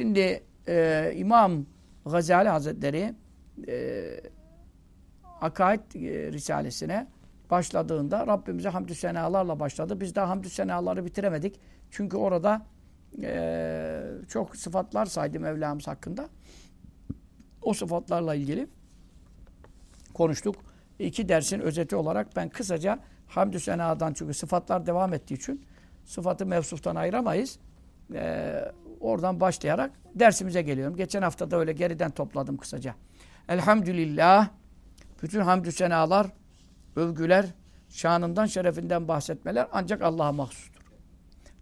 Şimdi e, İmam Gazali Hazretleri e, Akaid e, Risalesine başladığında Rabbimize hamdü senalarla başladı. Biz daha hamdü senaları bitiremedik. Çünkü orada e, çok sıfatlar saydı Mevlamız hakkında. O sıfatlarla ilgili konuştuk. İki dersin özeti olarak ben kısaca hamdü senadan çünkü sıfatlar devam ettiği için sıfatı mevsuftan ayıramayız. Ee, oradan başlayarak dersimize geliyorum. Geçen hafta da öyle geriden topladım kısaca. Elhamdülillah bütün hamdü senalar, övgüler, şanından, şerefinden bahsetmeler ancak Allah'a mahsustur.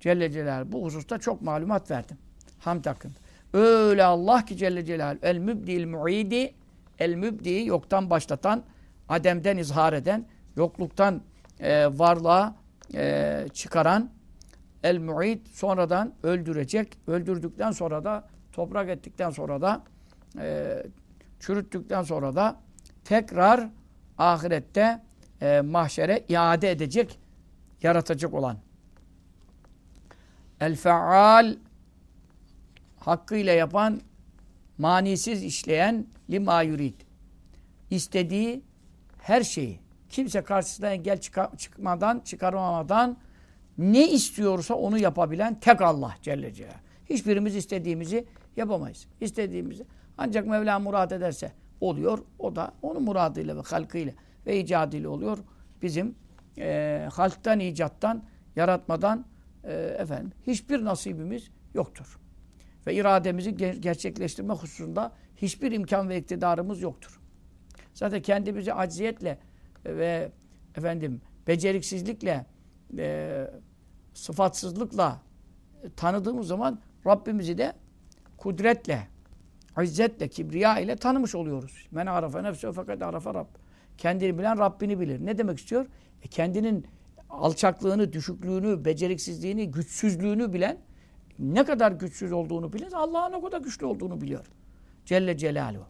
Celle Celal bu hususta çok malumat verdim. Hamd hakkında. Öyle Allah ki Celle Celal el mübdil muidi el mübdi yoktan başlatan, ademden izhar eden, yokluktan e, varlığa e, çıkaran el muid sonradan öldürecek. Öldürdükten sonra da toprak ettikten sonra da e, çürüttükten sonra da tekrar ahirette e, mahşere iade edecek, yaratacak olan. El feal hakkıyla yapan, manisiz işleyen lima yurid. İstediği her şeyi kimse karşısına engel çıkmadan, çıkarmamadan ne istiyorsa onu yapabilen tek Allah Celle Celaluhu. Hiçbirimiz istediğimizi yapamayız. İstediğimizi ancak Mevla murad ederse oluyor. O da onun muradıyla ve halkıyla ve icadıyla oluyor. Bizim e, halktan, icattan, yaratmadan e, efendim hiçbir nasibimiz yoktur. Ve irademizi ger gerçekleştirme hususunda hiçbir imkan ve iktidarımız yoktur. Zaten kendimizi acziyetle ve efendim beceriksizlikle e, sıfatsızlıkla tanıdığımız zaman Rabbimizi de kudretle, izzetle, kibriya ile tanımış oluyoruz. Men arafa nefse fakat arafa Rabb. Kendini bilen Rabbini bilir. Ne demek istiyor? E kendinin alçaklığını, düşüklüğünü, beceriksizliğini, güçsüzlüğünü bilen, ne kadar güçsüz olduğunu bilen, Allah'ın o kadar güçlü olduğunu biliyor. Celle Celaluhu.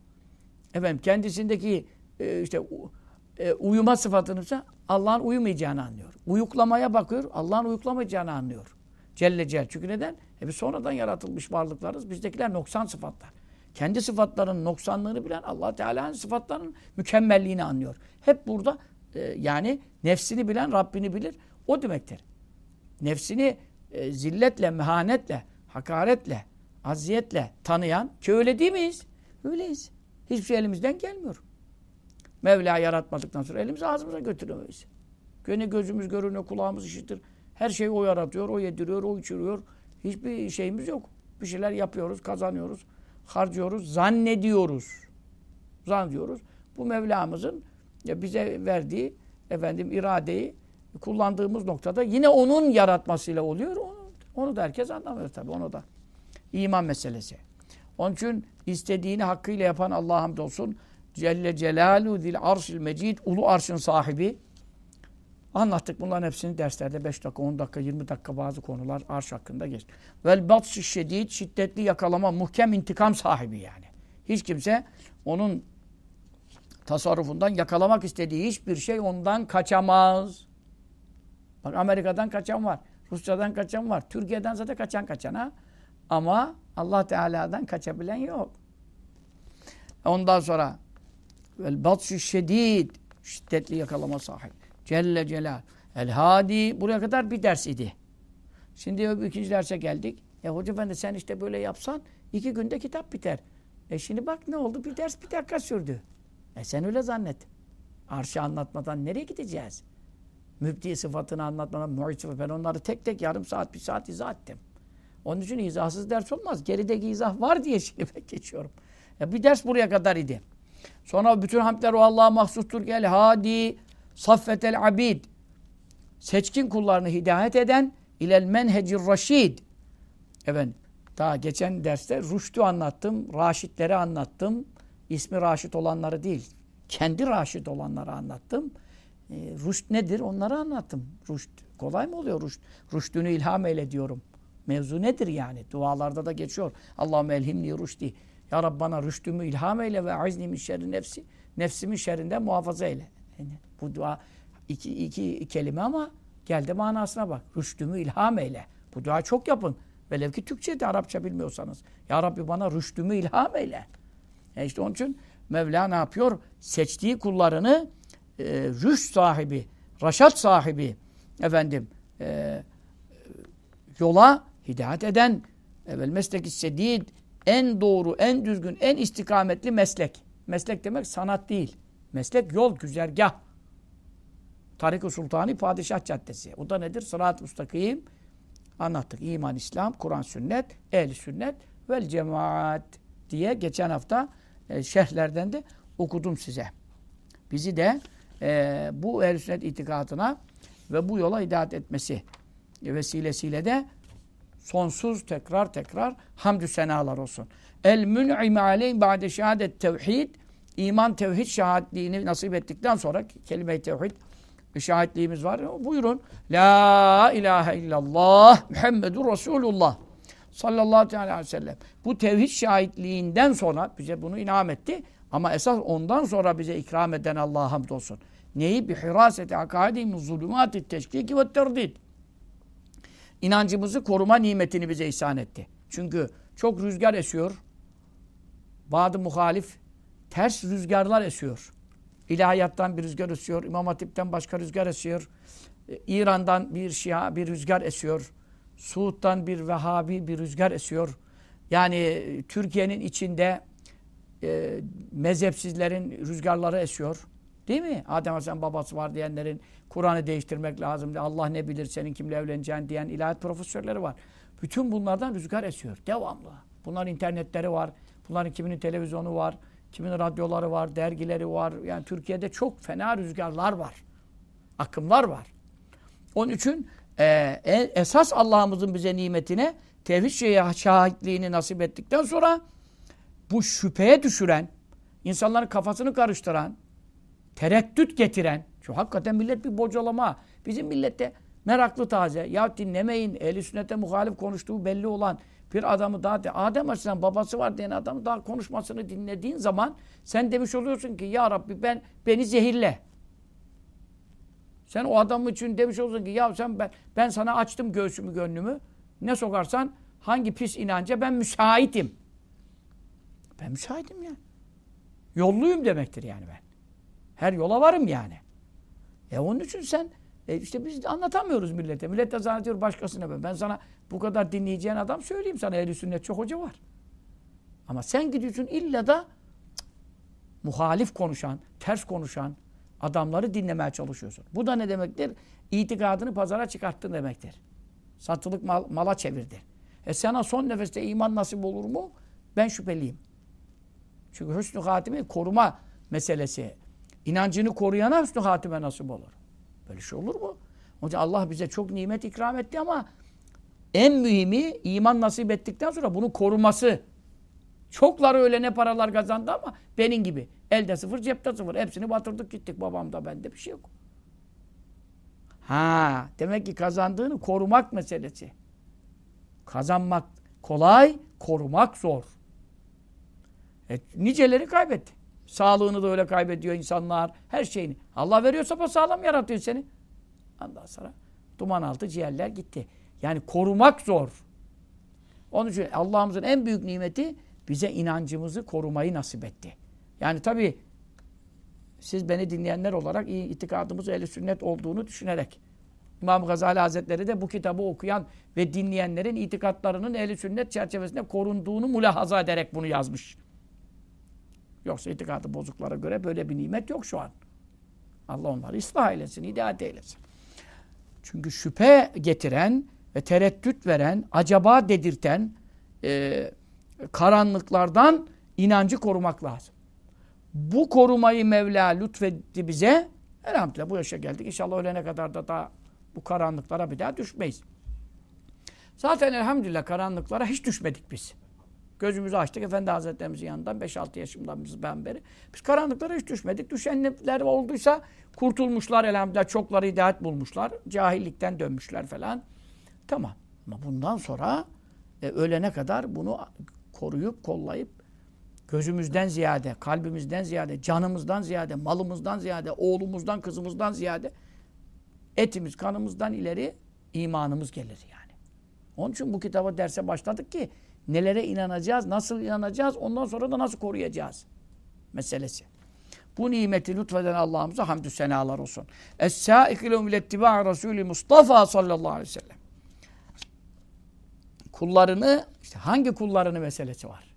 Efendim kendisindeki e, işte e, uyuma sıfatını Allah'ın uyumayacağını anlıyor. Uyuklamaya bakıyor, Allah'ın uyuklamayacağını anlıyor. Celle Celle. Çünkü neden? E biz sonradan yaratılmış varlıklarız. Bizdekiler noksan sıfatlar. Kendi sıfatlarının noksanlığını bilen allah Teala'nın sıfatlarının mükemmelliğini anlıyor. Hep burada e, yani nefsini bilen Rabbini bilir. O demektir. Nefsini e, zilletle, mehanetle, hakaretle, aziyetle tanıyan ki öyle değil miyiz? Öyleyiz. Hiçbir şey elimizden gelmiyor. Mevla yaratmadıktan sonra elimizi ağzımıza götüremeyiz. Gene gözümüz görünüyor, kulağımız işitir. Her şeyi o yaratıyor, o yediriyor, o içiriyor. Hiçbir şeyimiz yok. Bir şeyler yapıyoruz, kazanıyoruz, harcıyoruz, zannediyoruz. Zannediyoruz. Bu Mevlamızın bize verdiği efendim iradeyi kullandığımız noktada yine onun yaratmasıyla oluyor. Onu, onu da herkes anlamıyor tabii. Onu da. iman meselesi. Onun için istediğini hakkıyla yapan Allah'a hamdolsun. Celle Celalu zil arşil mecid ulu arşın sahibi. Anlattık bunların hepsini derslerde 5 dakika, 10 dakika, 20 dakika bazı konular arş hakkında geçti. Vel batşı şedid şiddetli yakalama, muhkem intikam sahibi yani. Hiç kimse onun tasarrufundan yakalamak istediği hiçbir şey ondan kaçamaz. Bak Amerika'dan kaçan var, Rusya'dan kaçan var, Türkiye'den zaten kaçan kaçan ha. Ama Allah Teala'dan kaçabilen yok. Ondan sonra Vel batşü şedid. Şiddetli yakalama sahibi. Celle Celal. El Hadi. Buraya kadar bir ders idi. Şimdi ikinci derse geldik. E hoca efendi sen işte böyle yapsan iki günde kitap biter. E şimdi bak ne oldu? Bir ders bir dakika sürdü. E sen öyle zannet. Arşı anlatmadan nereye gideceğiz? Mübdi sıfatını anlatmadan muhit. Ben onları tek tek yarım saat, bir saat izah ettim. Onun için izahsız ders olmaz. Gerideki izah var diye şimdi ben geçiyorum. E bir ders buraya kadar idi. Sonra bütün hamdler o Allah'a mahsustur. Gel hadi saffetel abid. Seçkin kullarını hidayet eden ilel menhecir raşid. Evet. Daha geçen derste Rüşt'ü anlattım. Raşitleri anlattım. İsmi Raşit olanları değil. Kendi Raşit olanları anlattım. E, rüşt nedir? Onları anlattım. Rüşt. Kolay mı oluyor rüşt? Rüştünü ilham eyle diyorum. Mevzu nedir yani? Dualarda da geçiyor. Allahümme elhimni rüşdi. Ya Rabbi bana rüştümü ilham eyle ve azni min şerri nefsi. Nefsimin şerrinden muhafaza eyle. Yani bu dua iki, iki kelime ama geldi manasına bak. Rüştümü ilham eyle. Bu dua çok yapın. Velev ki Türkçe de Arapça bilmiyorsanız. Ya Rabbi bana rüştümü ilham eyle. E işte onun için Mevla ne yapıyor? Seçtiği kullarını e, rüşt sahibi, raşat sahibi, efendim, e, yola hidayet eden, evvel mesleki sedid, en doğru, en düzgün, en istikametli meslek. Meslek demek sanat değil. Meslek yol, güzergah. Tarik-ı Sultani Padişah Caddesi. O da nedir? Sırat-ı Mustakim. Anlattık. İman, İslam, Kur'an, sünnet, ehl sünnet vel cemaat diye geçen hafta e, şerhlerden de okudum size. Bizi de e, bu ehl sünnet itikadına ve bu yola hidayet etmesi vesilesiyle de sonsuz tekrar tekrar hamdü senalar olsun. El mün'im aleyh ba'de şehadet tevhid iman tevhid şahitliğini nasip ettikten sonra kelime-i tevhid şahitliğimiz var. Buyurun. La ilahe illallah Muhammedur Resulullah sallallahu aleyhi ve sellem. Bu tevhid şahitliğinden sonra bize bunu inam etti. Ama esas ondan sonra bize ikram eden Allah'a hamdolsun. Neyi? Bi hiraseti akadimi zulümati teşkiki ve terdid. İnancımızı koruma nimetini bize ihsan etti. Çünkü çok rüzgar esiyor. Bazı muhalif ters rüzgarlar esiyor. İlahiyattan bir rüzgar esiyor. İmam Hatip'ten başka rüzgar esiyor. E, İran'dan bir şia bir rüzgar esiyor. Suud'dan bir Vehhabi bir rüzgar esiyor. Yani e, Türkiye'nin içinde e, mezhepsizlerin rüzgarları esiyor. Değil mi? Adem Hasan babası var diyenlerin Kur'an'ı değiştirmek lazım. Allah ne bilir senin kimle evleneceğin diyen ilahiyat profesörleri var. Bütün bunlardan rüzgar esiyor. Devamlı. Bunların internetleri var. Bunların kiminin televizyonu var. Kimin radyoları var, dergileri var. Yani Türkiye'de çok fena rüzgarlar var. Akımlar var. Onun için e, esas Allah'ımızın bize nimetine tevhid şahitliğini nasip ettikten sonra bu şüpheye düşüren, insanların kafasını karıştıran, tereddüt getiren, şu hakikaten millet bir bocalama. Bizim millette meraklı taze, ya dinlemeyin, ehli sünnete muhalif konuştuğu belli olan bir adamı daha de, Adem Aleyhisselam babası var diyen adamı daha konuşmasını dinlediğin zaman sen demiş oluyorsun ki ya Rabbi ben beni zehirle. Sen o adam için demiş olsun ki ya sen ben, ben sana açtım göğsümü gönlümü. Ne sokarsan hangi pis inanca ben müsaitim. Ben müsaitim ya. Yolluyum demektir yani ben. Her yola varım yani. E onun için sen e işte biz anlatamıyoruz millete. Millet de zannediyor başkasına ben. Ben sana bu kadar dinleyeceğin adam söyleyeyim sana. Ehl-i sünnet çok hoca var. Ama sen gidiyorsun illa da muhalif konuşan, ters konuşan adamları dinlemeye çalışıyorsun. Bu da ne demektir? İtikadını pazara çıkarttın demektir. Satılık mal, mala çevirdi. E sana son nefeste iman nasip olur mu? Ben şüpheliyim. Çünkü hüsnü hatimi koruma meselesi. İnancını koruyana hüsnü hatime nasip olur. Böyle şey olur mu? Onun Allah bize çok nimet ikram etti ama en mühimi iman nasip ettikten sonra bunu koruması. Çokları öyle ne paralar kazandı ama benim gibi. Elde sıfır, cepte sıfır. Hepsini batırdık gittik. Babamda bende bir şey yok. Ha, demek ki kazandığını korumak meselesi. Kazanmak kolay, korumak zor. E, niceleri kaybetti. Sağlığını da öyle kaybediyor insanlar. Her şeyini. Allah veriyorsa sağlam yaratıyor seni. Ondan sonra duman altı ciğerler gitti. Yani korumak zor. Onun için Allah'ımızın en büyük nimeti bize inancımızı korumayı nasip etti. Yani tabi siz beni dinleyenler olarak iyi itikadımız ehl sünnet olduğunu düşünerek İmam Gazali Hazretleri de bu kitabı okuyan ve dinleyenlerin itikatlarının ehl sünnet çerçevesinde korunduğunu mülahaza ederek bunu yazmış. Yoksa itikadı bozuklara göre böyle bir nimet yok şu an. Allah onları ıslah eylesin, hidayet eylesin. Çünkü şüphe getiren ve tereddüt veren, acaba dedirten e, karanlıklardan inancı korumak lazım. Bu korumayı Mevla lütfetti bize. Elhamdülillah bu yaşa geldik. İnşallah ölene kadar da daha bu karanlıklara bir daha düşmeyiz. Zaten elhamdülillah karanlıklara hiç düşmedik biz. Gözümüzü açtık Efendi Hazretlerimizin yanından 5-6 yaşımdan ben beri. Biz karanlıklara hiç düşmedik. Düşenler olduysa kurtulmuşlar elhamdülillah. Çokları hidayet bulmuşlar. Cahillikten dönmüşler falan. Tamam. Ama bundan sonra e, ölene kadar bunu koruyup, kollayıp gözümüzden ziyade, kalbimizden ziyade, canımızdan ziyade, malımızdan ziyade, oğlumuzdan, kızımızdan ziyade etimiz, kanımızdan ileri imanımız gelir yani. Onun için bu kitaba derse başladık ki nelere inanacağız, nasıl inanacağız, ondan sonra da nasıl koruyacağız meselesi. Bu nimeti lütfeden Allah'ımıza hamdü senalar olsun. Es-sâikilûm ilettiba'a Rasûlü Mustafa sallallahu aleyhi ve sellem. Kullarını, işte hangi kullarını meselesi var?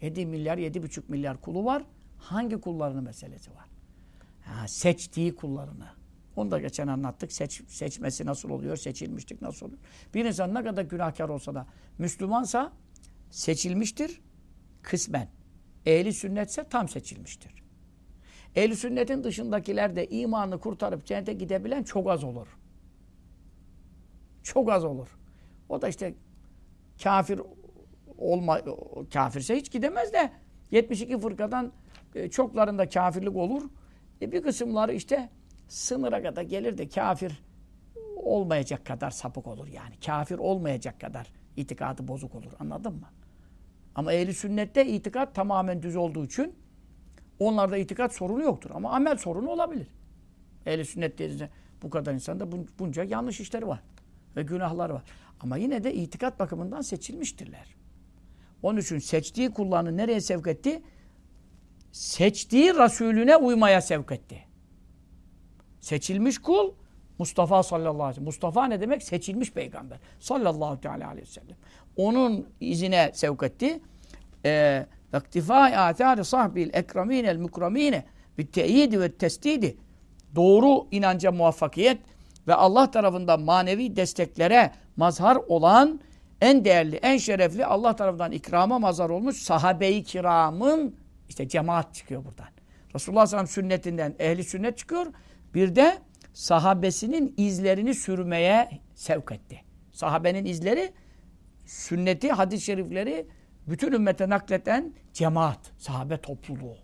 7 milyar, 7,5 milyar kulu var. Hangi kullarını meselesi var? Ha, seçtiği kullarını. Onu da geçen anlattık. Seç, seçmesi nasıl oluyor? Seçilmişlik nasıl oluyor? Bir insan ne kadar günahkar olsa da Müslümansa seçilmiştir kısmen. Ehli sünnetse tam seçilmiştir. Ehli sünnetin dışındakiler de imanını kurtarıp cennete gidebilen çok az olur. Çok az olur. O da işte kafir olma kafirse hiç gidemez de 72 fırkadan e, çoklarında kafirlik olur. E bir kısımları işte sınıra kadar gelir de kafir olmayacak kadar sapık olur yani. Kafir olmayacak kadar itikadı bozuk olur. Anladın mı? Ama ehli sünnette itikat tamamen düz olduğu için onlarda itikat sorunu yoktur. Ama amel sorunu olabilir. Ehli sünnet dediğinizde bu kadar insanda bunca yanlış işleri var. Ve günahları var. Ama yine de itikat bakımından seçilmiştirler. Onun için seçtiği kullarını nereye sevk etti? Seçtiği Resulüne uymaya sevk etti. Seçilmiş kul Mustafa sallallahu aleyhi ve sellem. Mustafa ne demek? Seçilmiş peygamber. Sallallahu teala aleyhi ve sellem. Onun izine sevk etti. Ve iktifai âthâri sahbil ekramînel mukramîne bitteyidi ve testidi. Doğru inanca muvaffakiyet ve Allah tarafından manevi desteklere mazhar olan en değerli, en şerefli Allah tarafından ikrama mazhar olmuş sahabe-i kiramın işte cemaat çıkıyor buradan. Resulullah sallallahu sünnetinden ehli sünnet çıkıyor. Bir de sahabesinin izlerini sürmeye sevk etti. Sahabenin izleri sünneti, hadis-i şerifleri bütün ümmete nakleten cemaat, sahabe topluluğu.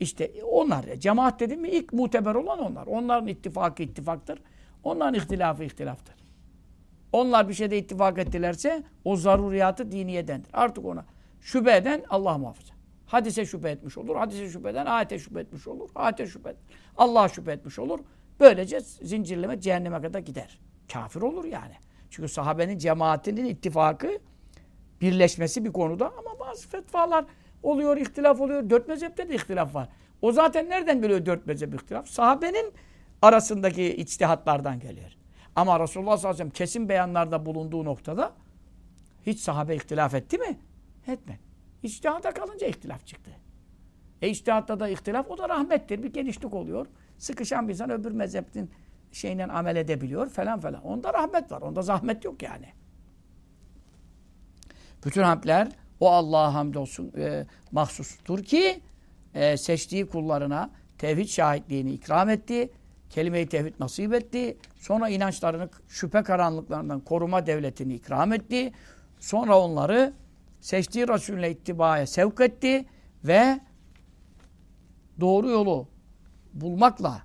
İşte onlar, cemaat dedim mi ilk muteber olan onlar. Onların ittifakı ittifaktır. Onların ihtilafı ihtilaftır. Onlar bir şeyde ittifak ettilerse o zaruriyatı diniyedendir. Artık ona şüphe eden Allah muhafaza. Hadise şüphe etmiş olur. Hadise şüphe eden ayete şüphe etmiş olur. Ayete şüphe eden Allah'a şüphe etmiş olur. Böylece zincirleme cehenneme kadar gider. Kafir olur yani. Çünkü sahabenin cemaatinin ittifakı birleşmesi bir konuda ama bazı fetvalar oluyor, ihtilaf oluyor. Dört mezhepte de ihtilaf var. O zaten nereden biliyor dört mezhep ihtilaf? Sahabenin arasındaki içtihatlardan geliyor. Ama Resulullah sallallahu aleyhi ve sellem kesin beyanlarda bulunduğu noktada hiç sahabe ihtilaf etti mi? Etmedi. İçtihata kalınca ihtilaf çıktı. E içtihatta da ihtilaf o da rahmettir. Bir genişlik oluyor. Sıkışan bir insan öbür mezheptin şeyle amel edebiliyor falan falan. Onda rahmet var. Onda zahmet yok yani. Bütün hamdler o Allah'a hamdolsun e, mahsustur ki e, seçtiği kullarına tevhid şahitliğini ikram etti. Kelime-i tevhid nasip etti. Sonra inançlarını şüphe karanlıklarından koruma devletini ikram etti. Sonra onları seçtiği Resulüne ittibaya sevk etti ve doğru yolu bulmakla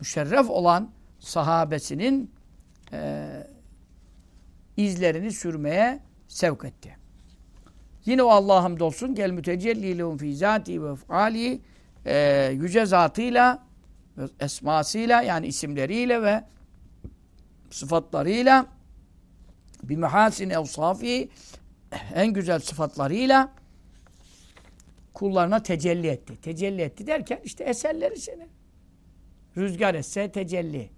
müşerref olan sahabesinin e, izlerini sürmeye sevk etti. Yine o Allah'a hamdolsun gel mütecellilehum fi zati ve efali e, yüce zatıyla esmasıyla yani isimleriyle ve sıfatlarıyla bir mehasin evsafi en güzel sıfatlarıyla kullarına tecelli etti. Tecelli etti derken işte eserleri seni. Rüzgar etse tecelli.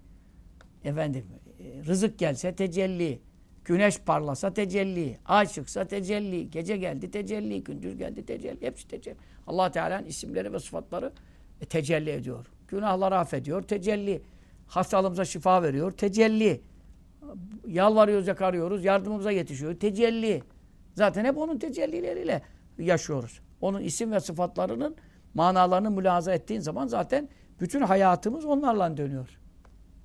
Efendim e, rızık gelse tecelli. Güneş parlasa tecelli. Ay çıksa tecelli. Gece geldi tecelli. Gündüz geldi tecelli. Hepsi tecelli. allah Teala'nın isimleri ve sıfatları e, tecelli ediyor. Günahları affediyor. Tecelli. Hastalığımıza şifa veriyor. Tecelli. Yalvarıyoruz, yakarıyoruz. Yardımımıza yetişiyor. Tecelli. Zaten hep onun tecellileriyle yaşıyoruz. Onun isim ve sıfatlarının manalarını mülaza ettiğin zaman zaten bütün hayatımız onlarla dönüyor.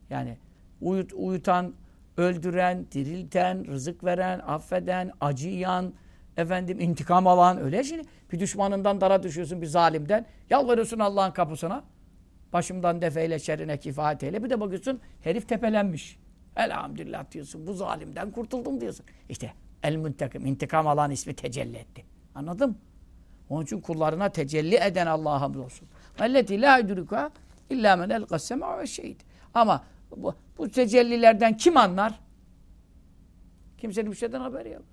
Yani uyut, uyutan, öldüren, dirilten, rızık veren, affeden, acıyan, efendim intikam alan öyle şimdi bir düşmanından dara düşüyorsun bir zalimden. Yalvarıyorsun Allah'ın kapısına. Başımdan defeyle şerine kifayet eyle bir de bakıyorsun herif tepelenmiş. Elhamdülillah diyorsun bu zalimden kurtuldum diyorsun. İşte el müntekim intikam alan ismi tecelli etti. Anladın onun için kullarına tecelli eden Allah'a hamdolsun. Elleti la idrika illa men elqas ve şehid ama bu, bu tecellilerden kim anlar Kimsenin bir şeyden haberi yok.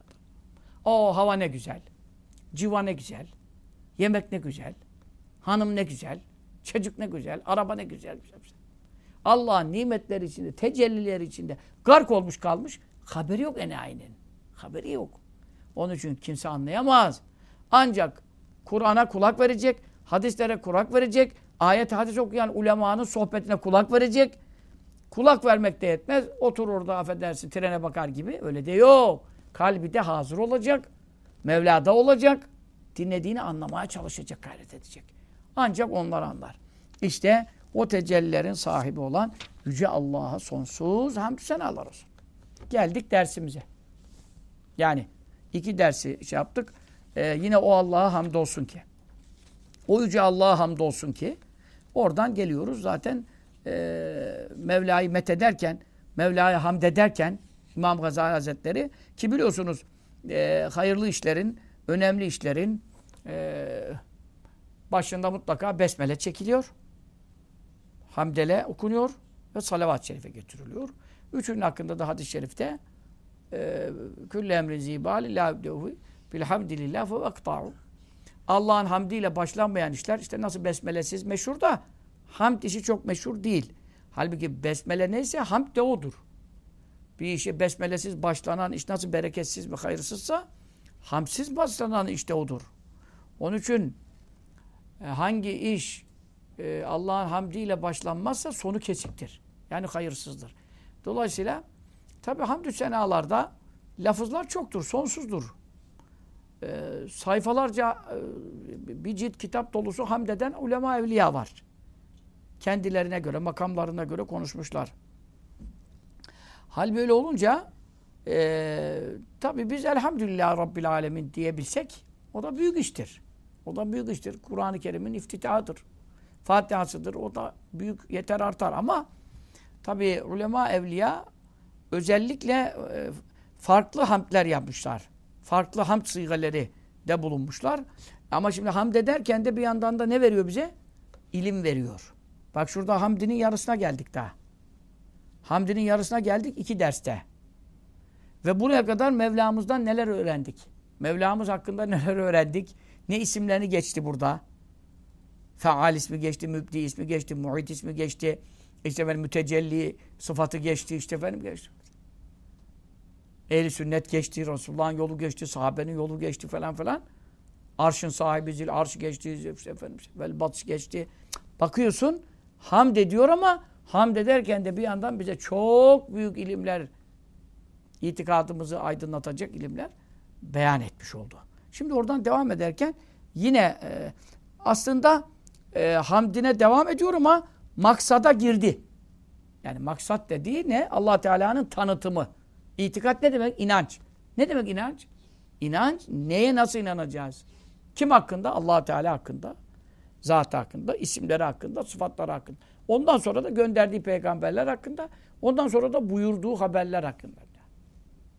O hava ne güzel. Civa ne güzel. Yemek ne güzel. Hanım ne güzel. Çocuk ne güzel. Araba ne güzel. güzel, güzel. Allah'ın nimetleri içinde, tecellileri içinde gark olmuş kalmış. Haberi yok enayinin. Haberi yok. Onun için kimse anlayamaz. Ancak Kur'an'a kulak verecek, hadislere kulak verecek, ayet hadis okuyan ulemanın sohbetine kulak verecek. Kulak vermek de yetmez. Otur orada affedersin trene bakar gibi. Öyle de yok. Kalbi de hazır olacak. Mevla'da olacak. Dinlediğini anlamaya çalışacak, gayret edecek. Ancak onlar anlar. İşte o tecellilerin sahibi olan Yüce Allah'a sonsuz hamdü senalar olsun. Geldik dersimize. Yani iki dersi şey yaptık. Ee, yine o Allah'a hamdolsun ki. O Yüce Allah'a hamdolsun ki. Oradan geliyoruz zaten e, Mevla'yı methederken, Mevla'ya hamd ederken İmam Gazali Hazretleri ki biliyorsunuz e, hayırlı işlerin, önemli işlerin e, başında mutlaka besmele çekiliyor. Hamdele okunuyor ve salavat-ı şerife getiriliyor. Üçünün hakkında da hadis-i şerifte e, külle emrin zibali la abdehu bilhamdilillah ve akta'u Allah'ın hamdiyle başlanmayan işler işte nasıl besmelesiz meşhur da hamd işi çok meşhur değil. Halbuki besmele neyse hamd de odur. Bir işe besmelesiz başlanan iş nasıl bereketsiz ve hayırsızsa hamsiz başlanan işte odur. Onun için e, hangi iş e, Allah'ın hamdiyle başlanmazsa sonu kesiktir. Yani hayırsızdır. Dolayısıyla tabi hamdü senalarda lafızlar çoktur, sonsuzdur. E, sayfalarca e, bir cilt kitap dolusu hamdeden ulema evliya var. Kendilerine göre, makamlarına göre konuşmuşlar. Hal böyle olunca e, tabi biz elhamdülillah Rabbil Alemin diyebilsek o da büyük iştir. O da büyük iştir. Kur'an-ı Kerim'in iftitahıdır. Fatihasıdır. O da büyük yeter artar ama tabi ulema evliya özellikle e, farklı hamdler yapmışlar. Farklı hamd sigaleri de bulunmuşlar. Ama şimdi hamd ederken de bir yandan da ne veriyor bize? İlim veriyor. Bak şurada hamdinin yarısına geldik daha. Hamdinin yarısına geldik iki derste. Ve buraya kadar Mevlamızdan neler öğrendik? Mevlamız hakkında neler öğrendik? Ne isimlerini geçti burada? Feal ismi geçti, mübdi ismi geçti, muhit ismi geçti. İşte efendim mütecelli sıfatı geçti, işte efendim geçti. Ehli sünnet geçti, Resulullah'ın yolu geçti, sahabenin yolu geçti falan falan. Arşın sahibi zil, arş geçti, işte efendim, vel batış geçti. Bakıyorsun hamd ediyor ama hamd ederken de bir yandan bize çok büyük ilimler, itikadımızı aydınlatacak ilimler beyan etmiş oldu. Şimdi oradan devam ederken yine e, aslında e, hamdine devam ediyor ama maksada girdi. Yani maksat dediği ne? allah Teala'nın tanıtımı. İtikat ne demek? İnanç. Ne demek inanç? İnanç neye nasıl inanacağız? Kim hakkında? allah Teala hakkında. Zat hakkında, isimleri hakkında, sıfatları hakkında. Ondan sonra da gönderdiği peygamberler hakkında. Ondan sonra da buyurduğu haberler hakkında.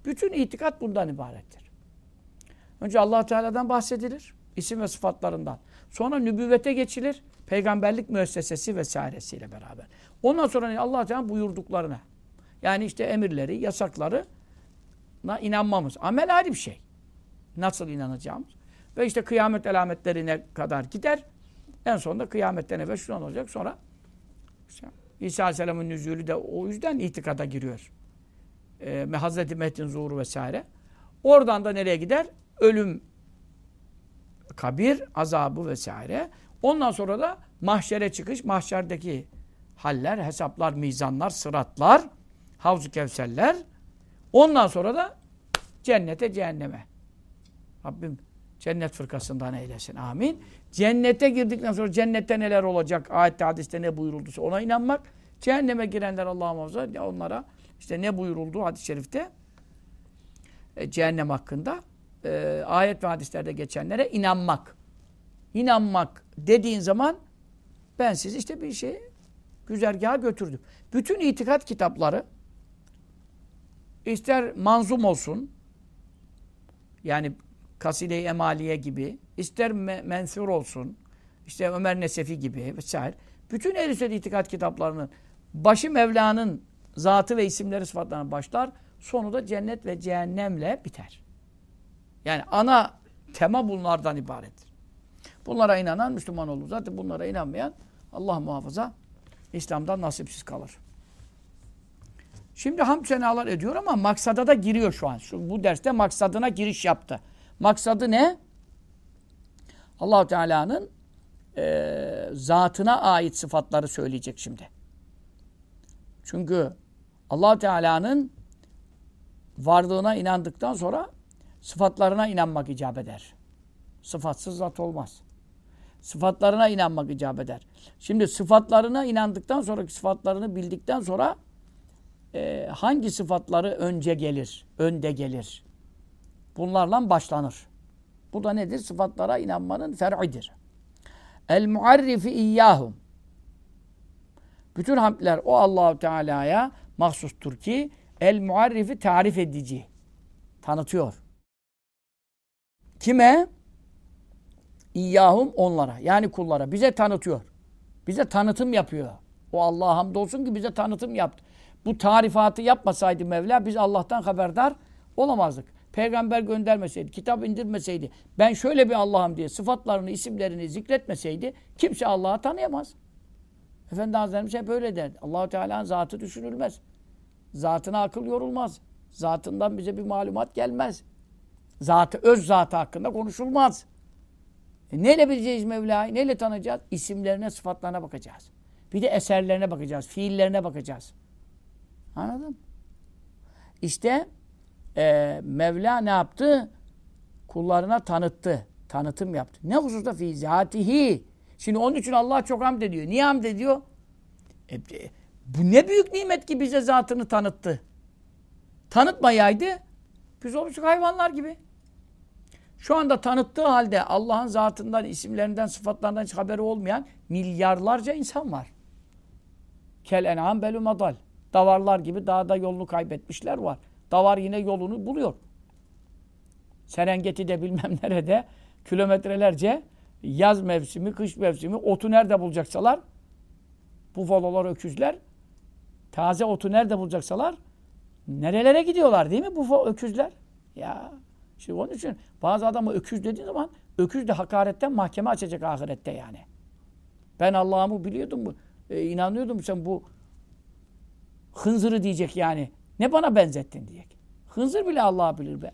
Bütün itikat bundan ibarettir. Önce allah Teala'dan bahsedilir. isim ve sıfatlarından. Sonra nübüvvete geçilir. Peygamberlik müessesesi vesairesiyle beraber. Ondan sonra allah Teala buyurduklarına. Yani işte emirleri, yasakları inanmamız. Amel ayrı bir şey. Nasıl inanacağımız. Ve işte kıyamet alametlerine kadar gider. En sonunda kıyametten evvel şuran olacak. Sonra işte İsa Aleyhisselam'ın nüzulü de o yüzden itikada giriyor. Ee, Hazreti Mehdi'nin zuhuru vesaire. Oradan da nereye gider? Ölüm, kabir, azabı vesaire. Ondan sonra da mahşere çıkış, mahşerdeki haller, hesaplar, mizanlar, sıratlar, havz-ı kevserler. Ondan sonra da cennete, cehenneme. Rabbim cennet fırkasından eylesin. Amin. Cennete girdikten sonra cennette neler olacak? Ayette, hadiste ne buyurulduysa ona inanmak. Cehenneme girenler Allah'a muhafaza onlara işte ne buyuruldu hadis-i şerifte e, cehennem hakkında e, ayet ve hadislerde geçenlere inanmak. İnanmak dediğin zaman ben sizi işte bir şey güzergaha götürdüm. Bütün itikat kitapları ister manzum olsun yani Kaside-i Emaliye gibi, ister me mensur olsun, işte Ömer Nesefi gibi vesaire. Bütün ehl itikat kitaplarının başı Mevla'nın zatı ve isimleri sıfatlarına başlar. Sonu da cennet ve cehennemle biter. Yani ana tema bunlardan ibarettir. Bunlara inanan Müslüman olur. Zaten bunlara inanmayan Allah muhafaza İslam'dan nasipsiz kalır. Şimdi hamd senalar ediyor ama maksada da giriyor şu an. Şu, bu derste maksadına giriş yaptı. Maksadı ne? allah Teala'nın e, zatına ait sıfatları söyleyecek şimdi. Çünkü allah Teala'nın varlığına inandıktan sonra sıfatlarına inanmak icap eder. Sıfatsız zat olmaz. Sıfatlarına inanmak icap eder. Şimdi sıfatlarına inandıktan sonraki sıfatlarını bildikten sonra e, hangi sıfatları önce gelir, önde gelir? Bunlarla başlanır. Bu da nedir? Sıfatlara inanmanın fer'idir. El muarrifi iyyahum. Bütün hamdler o Allahu Teala'ya mahsustur ki el muarrifi tarif edici. Tanıtıyor. Kime? İyyahum onlara. Yani kullara. Bize tanıtıyor. Bize tanıtım yapıyor. O Allah'a hamdolsun ki bize tanıtım yaptı. Bu tarifatı yapmasaydı Mevla biz Allah'tan haberdar olamazdık. Peygamber göndermeseydi, kitap indirmeseydi, ben şöyle bir Allah'ım diye sıfatlarını, isimlerini zikretmeseydi kimse Allah'ı tanıyamaz. Efendi Hazretlerimiz hep öyle derdi. Allahu Teala'nın zatı düşünülmez. Zatına akıl yorulmaz. Zatından bize bir malumat gelmez. Zatı, öz zatı hakkında konuşulmaz. E neyle bileceğiz Mevla'yı? Neyle tanıyacağız? İsimlerine, sıfatlarına bakacağız. Bir de eserlerine bakacağız. Fiillerine bakacağız. Anladın İşte e, Mevla ne yaptı? Kullarına tanıttı. Tanıtım yaptı. Ne hususta fi zatihi. Şimdi onun için Allah çok hamd ediyor. Niye hamd ediyor? E, e, bu ne büyük nimet ki bize zatını tanıttı. Tanıtmayaydı biz olmuştuk hayvanlar gibi. Şu anda tanıttığı halde Allah'ın zatından, isimlerinden, sıfatlarından hiç haberi olmayan milyarlarca insan var. Kel en'am belü madal. Davarlar gibi dağda yolunu kaybetmişler var. Davar yine yolunu buluyor. Serengeti'de bilmem nerede kilometrelerce yaz mevsimi, kış mevsimi otu nerede bulacaksalar bufalolar, öküzler taze otu nerede bulacaksalar nerelere gidiyorlar değil mi bu öküzler? Ya şimdi onun için bazı adamı öküz dediği zaman öküz de hakaretten mahkeme açacak ahirette yani. Ben Allah'ımı biliyordum, e, inanıyordum sen bu hınzırı diyecek yani. Ne bana benzettin diyecek. Hınzır bile Allah bilir be.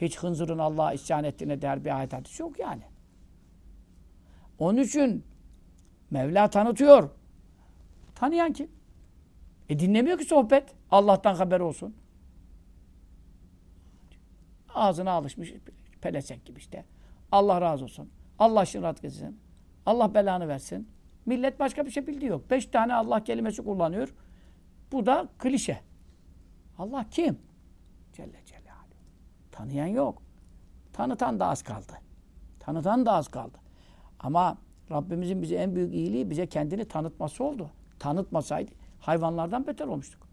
Hiç hınzırın Allah'a isyan ettiğine değer bir ayet hadisi yok yani. Onun için Mevla tanıtıyor. Tanıyan kim? E dinlemiyor ki sohbet. Allah'tan haber olsun. Ağzına alışmış pelesenk gibi işte. Allah razı olsun. Allah şırat etsin. Allah belanı versin. Millet başka bir şey bildiği yok. Beş tane Allah kelimesi kullanıyor. Bu da klişe. Allah kim? Celle Celaluhu. Tanıyan yok. Tanıtan da az kaldı. Tanıtan da az kaldı. Ama Rabbimizin bize en büyük iyiliği bize kendini tanıtması oldu. Tanıtmasaydı hayvanlardan beter olmuştuk.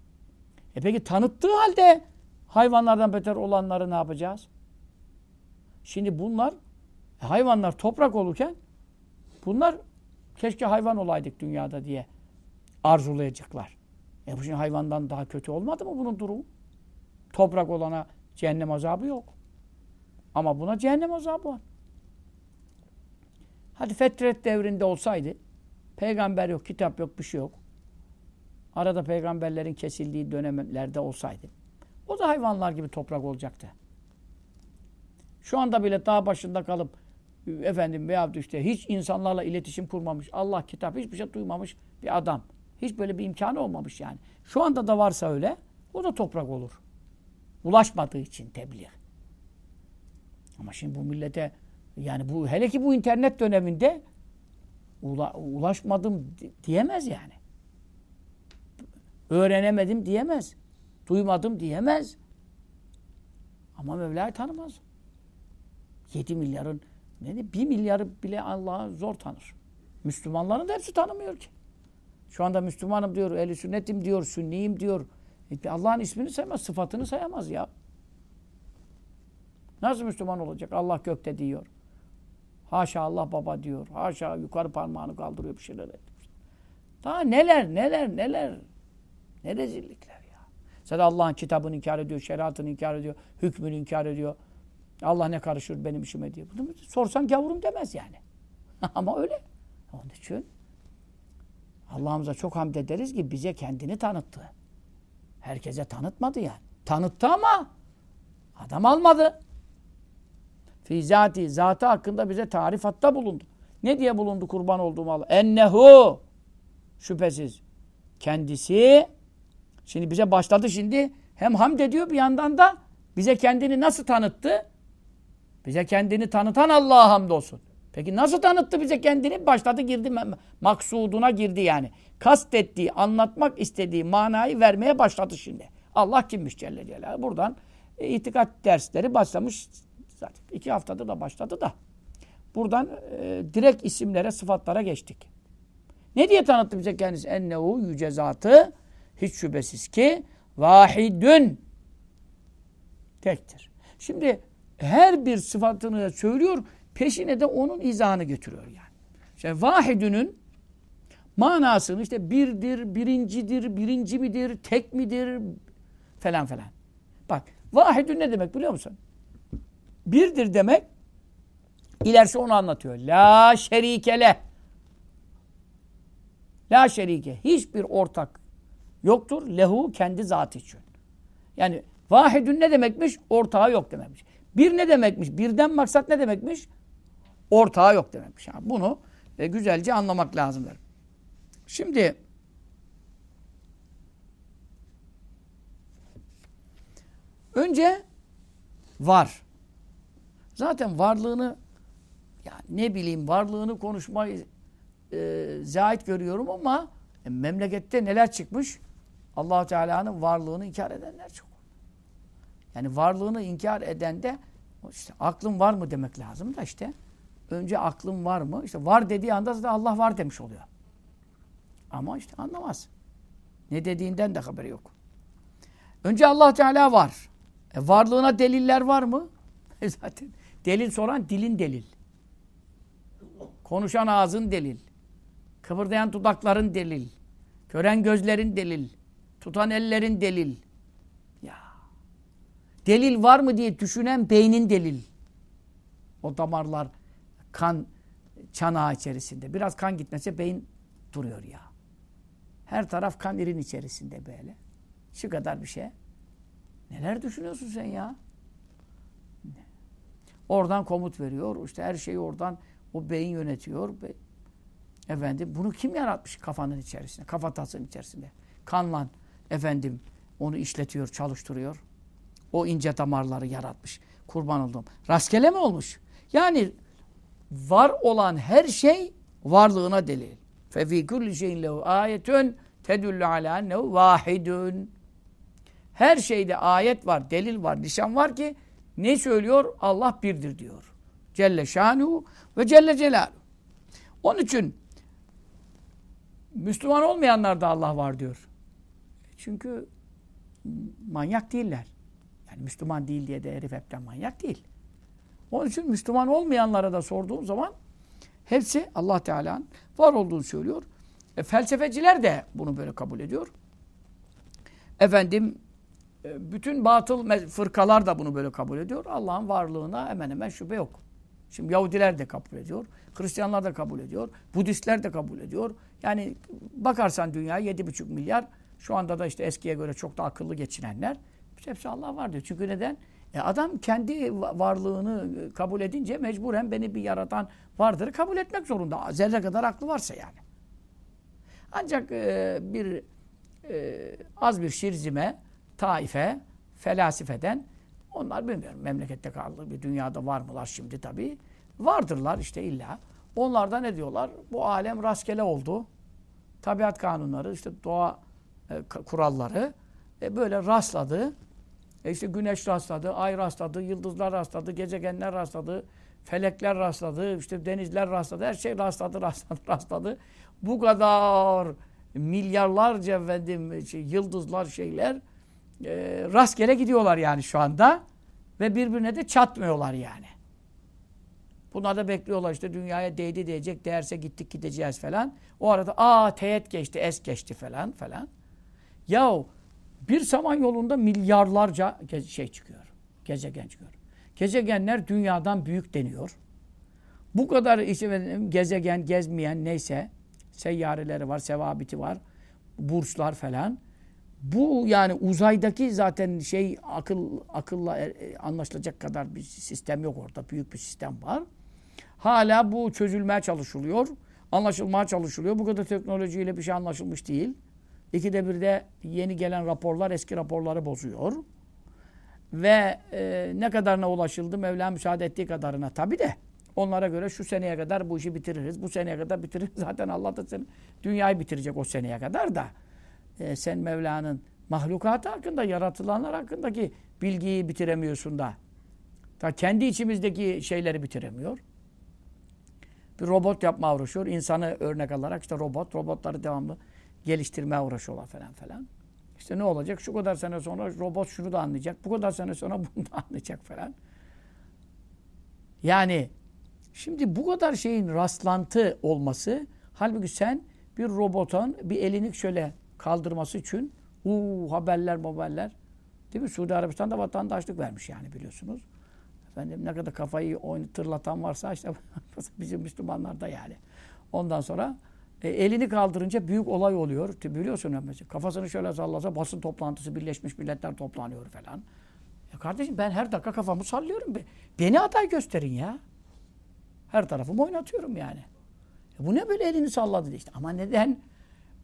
E peki tanıttığı halde hayvanlardan beter olanları ne yapacağız? Şimdi bunlar e hayvanlar toprak olurken bunlar keşke hayvan olaydık dünyada diye arzulayacaklar. E bu şimdi hayvandan daha kötü olmadı mı bunun durumu? Toprak olana cehennem azabı yok. Ama buna cehennem azabı var. Hadi fetret devrinde olsaydı, peygamber yok, kitap yok, bir şey yok. Arada peygamberlerin kesildiği dönemlerde olsaydı, o da hayvanlar gibi toprak olacaktı. Şu anda bile dağ başında kalıp efendim veya işte hiç insanlarla iletişim kurmamış, Allah kitap hiçbir şey duymamış bir adam. Hiç böyle bir imkanı olmamış yani. Şu anda da varsa öyle, o da toprak olur. Ulaşmadığı için tebliğ. Ama şimdi bu millete yani bu hele ki bu internet döneminde ula, ulaşmadım diyemez yani. Öğrenemedim diyemez. Duymadım diyemez. Ama Mevla'yı tanımaz. 7 milyarın ne 1 milyarı bile Allah'ı zor tanır. Müslümanların da hepsi tanımıyor ki. Şu anda Müslümanım diyor, ehli sünnetim diyor, sünniyim diyor. E Allah'ın ismini saymaz, sıfatını sayamaz ya. Nasıl Müslüman olacak? Allah gökte diyor. Haşa Allah baba diyor. Haşa yukarı parmağını kaldırıyor bir şeyler. Daha neler neler neler. Ne rezillikler ya. Zaten Allah'ın kitabını inkar ediyor, şeriatını inkar ediyor, hükmünü inkar ediyor. Allah ne karışır benim işime diye. Bunu sorsan gavurum demez yani. Ama öyle. Onun için Allah'ımıza çok hamd ederiz ki bize kendini tanıttı. Herkese tanıtmadı yani. Tanıttı ama adam almadı. Fi zati, zatı hakkında bize tarifatta bulundu. Ne diye bulundu kurban olduğum Allah? Ennehu şüphesiz kendisi şimdi bize başladı şimdi hem hamd ediyor bir yandan da bize kendini nasıl tanıttı? Bize kendini tanıtan Allah'a hamdolsun. Peki nasıl tanıttı bize kendini? Başladı girdi maksuduna girdi yani. Kastettiği, anlatmak istediği manayı vermeye başladı şimdi. Allah kimmiş Celle Celaluhu. Buradan e, itikat dersleri başlamış. Zaten iki haftadır da başladı da. Buradan e, direkt isimlere, sıfatlara geçtik. Ne diye tanıttı bize kendisi? Ennehu yüce zatı hiç şüphesiz ki vahidün tektir. Şimdi her bir sıfatını söylüyor, peşine de onun izahını götürüyor yani. İşte vahidünün manasını işte birdir, birincidir, birinci midir, tek midir falan falan. Bak vahidün ne demek biliyor musun? Birdir demek ilerisi onu anlatıyor. La şerikele. La şerike. Hiçbir ortak yoktur. Lehu kendi zatı için. Yani vahidün ne demekmiş? Ortağı yok demekmiş. Bir ne demekmiş? Birden maksat ne demekmiş? Ortağı yok demekmiş. Yani bunu e, güzelce anlamak lazımdır. Şimdi önce var. Zaten varlığını yani ne bileyim varlığını konuşmayı e, zahit görüyorum ama e, memlekette neler çıkmış? allah Teala'nın varlığını inkar edenler çok. Yani varlığını inkar eden de işte aklın var mı demek lazım da işte. Önce aklın var mı? İşte var dediği anda zaten Allah var demiş oluyor. Ama işte anlamaz. Ne dediğinden de haberi yok. Önce Allah Teala var. E varlığına deliller var mı? E zaten delil soran dilin delil. Konuşan ağzın delil. Kıpırdayan dudakların delil. Gören gözlerin delil. Tutan ellerin delil. Delil var mı diye düşünen beynin delil. O damarlar kan çanağı içerisinde. Biraz kan gitmese beyin duruyor ya. Her taraf kan irin içerisinde böyle. Şu kadar bir şey. Neler düşünüyorsun sen ya? Oradan komut veriyor. İşte her şeyi oradan o beyin yönetiyor. Efendim bunu kim yaratmış kafanın içerisinde, kafatasının içerisinde? Kanla efendim onu işletiyor, çalıştırıyor. O ince damarları yaratmış. Kurban oldum. Rastgele mi olmuş? Yani var olan her şey varlığına delil. Fe fî kulli şeyin lehu ayetün tedullu alâ ennehu vahidun. Her şeyde ayet var, delil var, nişan var ki ne söylüyor? Allah birdir diyor. Celle şanuhu ve Celle celaluhu. Onun için Müslüman olmayanlar da Allah var diyor. Çünkü manyak değiller. Yani Müslüman değil diye de herif hepten manyak değil. Onun için Müslüman olmayanlara da sorduğum zaman hepsi Allah Teala'nın var olduğunu söylüyor. E, felsefeciler de bunu böyle kabul ediyor. Efendim e, bütün batıl fırkalar da bunu böyle kabul ediyor. Allah'ın varlığına hemen hemen şüphe yok. Şimdi Yahudiler de kabul ediyor. Hristiyanlar da kabul ediyor. Budistler de kabul ediyor. Yani bakarsan dünya 7,5 milyar. Şu anda da işte eskiye göre çok da akıllı geçinenler. Hepsi Allah var diyor. Çünkü neden? E adam kendi varlığını kabul edince mecburen beni bir yaratan vardır kabul etmek zorunda. Zerre kadar aklı varsa yani. Ancak e, bir e, az bir şirzime, taife, felasifeden onlar bilmiyorum memlekette kaldı. Bir dünyada var mılar şimdi tabii. Vardırlar işte illa. Onlar da ne diyorlar? Bu alem rastgele oldu. Tabiat kanunları, işte doğa e, kuralları e, böyle rastladı. E işte güneş rastladı, ay rastladı, yıldızlar rastladı, gezegenler rastladı, felekler rastladı, işte denizler rastladı, her şey rastladı, rastladı, rastladı. Bu kadar milyarlarca efendim, şey, yıldızlar, şeyler e, rastgele gidiyorlar yani şu anda. Ve birbirine de çatmıyorlar yani. Bunlar da bekliyorlar işte dünyaya değdi diyecek, değerse gittik gideceğiz falan. O arada aa teğet geçti, es geçti falan falan. Yahu bir zaman yolunda milyarlarca şey çıkıyor. Gezegen çıkıyor. Gezegenler dünyadan büyük deniyor. Bu kadar işte gezegen, gezmeyen neyse seyyareleri var, sevabiti var, burslar falan. Bu yani uzaydaki zaten şey akıl akılla e, anlaşılacak kadar bir sistem yok orada. Büyük bir sistem var. Hala bu çözülmeye çalışılıyor. Anlaşılmaya çalışılıyor. Bu kadar teknolojiyle bir şey anlaşılmış değil. İkide bir de yeni gelen raporlar eski raporları bozuyor. Ve e, ne kadarına ulaşıldı Mevla müsaade ettiği kadarına tabi de onlara göre şu seneye kadar bu işi bitiririz. Bu seneye kadar bitiririz. Zaten Allah da sen dünyayı bitirecek o seneye kadar da. E, sen Mevla'nın mahlukatı hakkında, yaratılanlar hakkındaki bilgiyi bitiremiyorsun da. Ta kendi içimizdeki şeyleri bitiremiyor. Bir robot yapma uğraşıyor. İnsanı örnek alarak işte robot, robotları devamlı geliştirmeye uğraşıyorlar falan falan. İşte ne olacak? Şu kadar sene sonra robot şunu da anlayacak. Bu kadar sene sonra bunu da anlayacak falan. Yani şimdi bu kadar şeyin rastlantı olması halbuki sen bir robotun bir elini şöyle kaldırması için uuu haberler haberler değil mi? Suudi Arabistan'da vatandaşlık vermiş yani biliyorsunuz. Efendim ne kadar kafayı oynatırlatan varsa işte bizim Müslümanlarda yani. Ondan sonra e, elini kaldırınca büyük olay oluyor. Biliyorsun kafasını şöyle sallasa basın toplantısı Birleşmiş Milletler toplanıyor falan. Ya kardeşim ben her dakika kafamı sallıyorum. Beni aday gösterin ya. Her tarafımı oynatıyorum yani. Ya bu ne böyle elini salladı işte. Ama neden?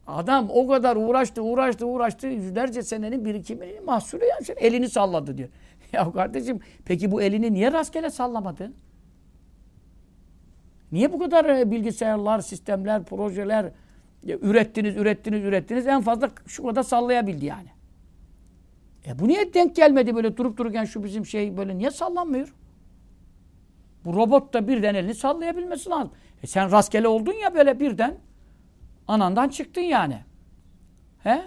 Adam o kadar uğraştı, uğraştı, uğraştı. Yüzlerce senenin birikimini mahsulü yani. Elini salladı diyor. Ya kardeşim peki bu elini niye rastgele sallamadı? Niye bu kadar e, bilgisayarlar, sistemler, projeler ürettiniz, ürettiniz, ürettiniz en fazla şu kadar sallayabildi yani. E bu niye denk gelmedi böyle durup dururken şu bizim şey böyle niye sallanmıyor? Bu robot da birden elini sallayabilmesi lazım. E sen rastgele oldun ya böyle birden anandan çıktın yani. He?